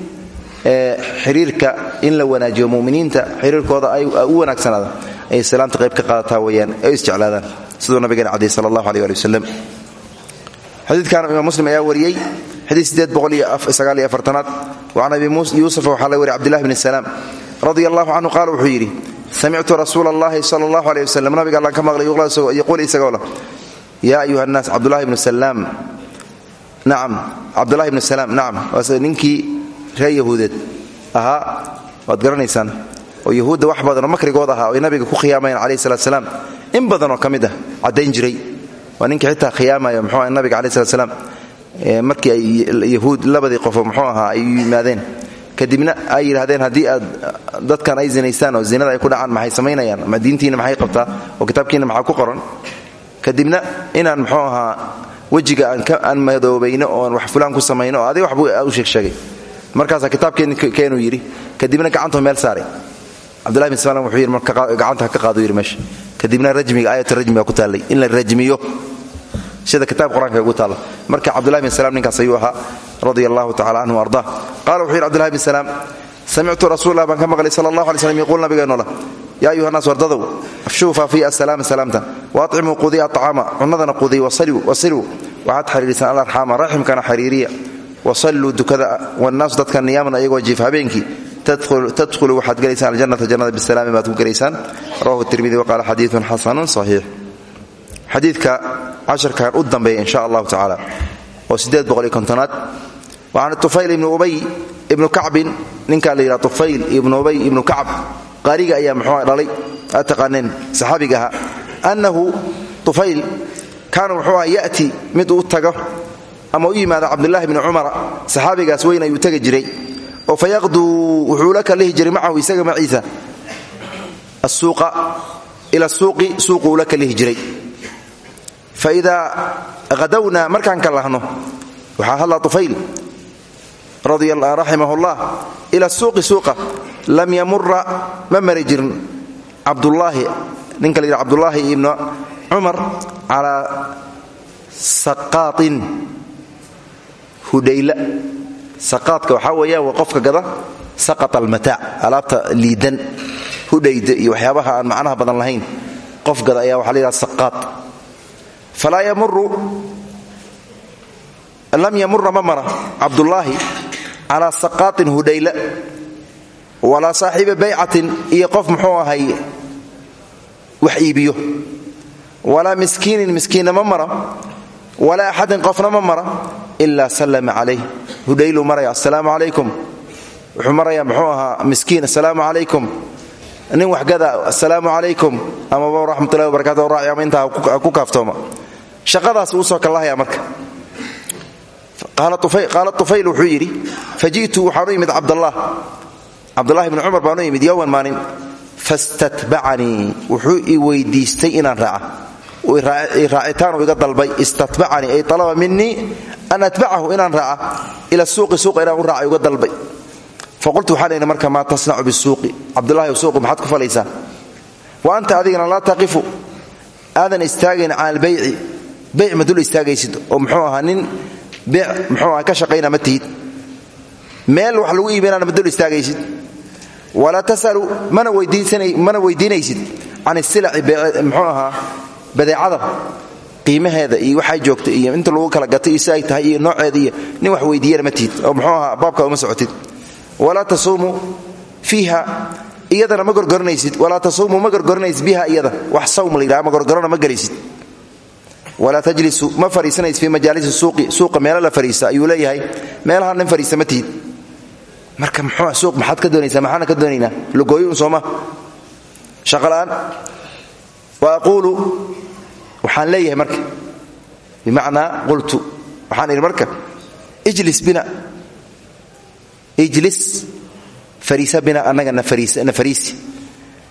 xiriirka in la wanaajiyo muminiinta xiriirkooda ay u wanaagsanaada ayay salaamta qayb ka qaadataa weyaan ay isjeclaadaan. Siduu nabigeena cadiyey sala allahu aleh ali wasalam xadiidkan imaam muslim ayaa wariyey xadiid aad waan abi yuusuf waxaa la wariy cbdillahi bn salaam radia allahu canhu qaala wuxuu yidhi samictu rasuula allahi sala allahu aleh wasalam nabiga allaan ka maqlay yaquul isagoo leh yaa ayuha nnaas cabdulahi bnu salaam nacam cabdulahi bnu salaam nacam waase ninkii reer yahuudeed ahaa waad garanaysaan oo yahuudda wax badanoo makrigood ahaa oy nabiga ku khiyaamayan calayh salat salaam in badanoo ka mid ah caddayn jiray waa ninkii xitaa khiyaamaya aha nabiga calayi slat slaam markii ay yahuud labadii muxuu yimaadeen kadibna ay yidhahdeen haddii aad dadkan ay zinaystaan oo zinada ay ku dhacaan maxay samaynayaan? Ama diintiina maxay qabtaa? Oo kitaabkiina maxaa ku qoran? Kadibna inaan muxuu ahaa wejiga aan madoobayno oon wax fulaan ku samayno oo adig waxbuu u sheegsheegay. Markaasaa kitaabkeenuu yidhi. Kadibna gacantoo meel saaray. Cabdullahi bin slam wuxuu yidhi marka gacanta ka qaado yidhi meesha. Kadibna rajmiga aayat rajmiga ku taallay. In la rajmiyo sida kitaab qur'aanka ugu taalla marka cabdullahi bin salam ninkaas ayuu ahaa radia allahu tacala canhu arda qala wuxuu yidhi cbdullahi bin salaam samictu rasuulallah baan ka maqlay sala allahu alay slm yaquul nabigeenoo lah yaa ayuha naas wardadow afshuu faafiya asalaama salaamta waacimuu qudiya acaama cunadana qudiy wasiluu waxaad xiriirisaan alarxaama raximkana xiriiriya. Wasalluu dukada wannaasu dadka niyaaman ayagoo jiif habeenkii tadhulu waxaad gelaysaan aljannata jannada bisalaami baad ku gelaysaan. Rawahu tirmidi waqaala xadiiun xasanun saxiix xadiidka casharkan u dambeeya insha allahu tacaala oo boqoliyo kontonaad wacan tufayl ibni ubay ibnu kacbin ninkaa la yidhaha tufayl ibnu ubay ibnu kacb qaariga ayaa muxuu dhalay aad taqaaneen saxaabiga annahu tufayl kaana wuxuu ya'ti mid uu tago ama u yimaada cabdullaahi bni cumara saxaabigaas weyn ayuu tegi jiray oo fayaqduu wuxuu la kalihi jiray macahu isaga maciisa asuuqa ila suuqi suuquu la kalihi jiray fa idaa hadowna markaan ka lahno waxaa hadlaa tufayl raximah llah ila suuqi suuqa lam yamura ma mari jirin cabdullaahi ninka la yidha cabdullaahi ibnu cumar calaa saqaain hudhayla saqaadka waxaa weeyaan waa qofka gada saqata almataac alaabta liidan hudhayda iyo waxyaabaha aan macnaha badan lahayn qof gada ayaa waxa lam yamura ma mara. Cabdullaahi calaa saqaatin hudhayla walaa saaxiiba baycatin iyo qof muxuu ahay wax iibiyo. Walaa miskiinin miskiinna ma mara. Walaa axadin qofna ma mara ilaa sallama calayh hudhayluu maraya assalaamu calaykum wuxuu marayaa muxuu ahaa miskiin assalaamu calaykum nin waxgada assalaamu calaykum amaba raxmatullahi wabarakatu raaci ama intaa shaqadaas uusoo kallahaya marka. Qaala tufayl wuxuu yidhi faji'tu waxaan u yimid cabdallah. Cabdulahi bni cumar baan u yimid yowman maalin fastatbacanii. Wuxuu i weydiistay inaan raaca. Raacitaanu iga dalbay istatbacanii ay alaba minii an atbacahu inaan raaca ila suuqi suuqa inaan u raaca uga dalbay. Faqultu waxaan idhi marka maa tasnacu bisuuqi? Cabdulahi suuqi maxaad ku falaysaa wa anta adigana laa taqifu. Aadan istaagayn cala albayci bayc ma dul istaagaysid oo muxuu ahaa nin beec muxuu aha ka shaqayna ma tihid. Meel wax lagu iibinana ma istaagaysid. Walaa tasalu mana weydiinaysid can isilaci muxuu ahaa badeecada qiimaheeda iyo waxay joogta iyo inta lagu kala gatay iyo si ay tahay iyo nooceeda iyo nin wax weydiiyana ma tihid oo muxuu ahaa baabka uma socotid. Walaa tasuumu fiiha iyadana ma gorgoranaysid walaa tasuumu ma gorgoranaysid biha iyada. Wax sawm la yidhaha ma ma gelaysid walaa tajlisu ma fariisanaysid fii majaalisi suuqi suuqa meelo la fariista ayuu leeyahay meelaha nin fariista ma tihid. Marka muxuu suuq maxaad ka doonaysaa maxaana ka doonaynaa? Lugooyun sooma shaqola'aan wa aquulu waxaan leeyahay marka bimacnaa qultu waxaan idhi marka ijlis bina. Ijlis fariisa bina annaga na fariisi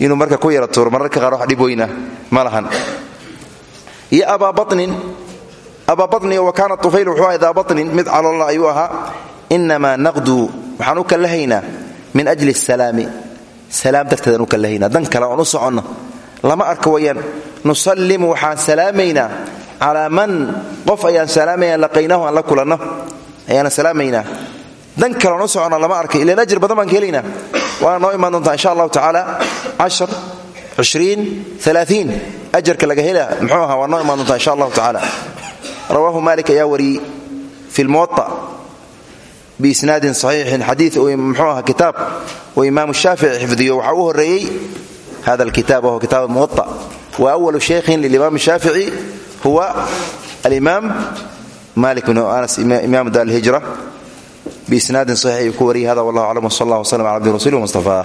inuu marka ku yara tuuro mararka qaar wax dhib weynah ma lahan. Iyo abaa banin abaa banin wa kaana ufayl wuxuu ahaa daa banin mid caloolla ayuu ahaa inamaa naqduu waxaan u kallahaynaa min ajli salaami. Salaam darteedaan u dan kale oon u soconno. Lama arka wayaan nusallimu waxaan salaamaynaa calaa man qof ayaan salaamaynaa laqaynahu aan la kulanno. Ayaana salaamaynaa dan kale oon u soconna lama arkay. Ilan ajir badan baan ka helaynaa. Noo imaan insha allahu tacaala cashar cishriin alaaiin ajarka laga hela muxuu ahaa waa noo imaan insha allahu tacaala rawaahu malik ayaa wariyey fi lmuwaa biisnaadin saxiixin. Xadii muxuu aha kitaab uu imaamu shaafici xifdiyo. Waxaa u horeeyey hada alkitaab wahuwa kitaab muwa wa awalu shaykhin lilimaam shaafici huwa alimaam malik bn anas imaamu dar lhijra biisnaadin saxiix ayuu ku wariyay hada wallah aclam wsal allah wslm ala abdi rasuuli mustafa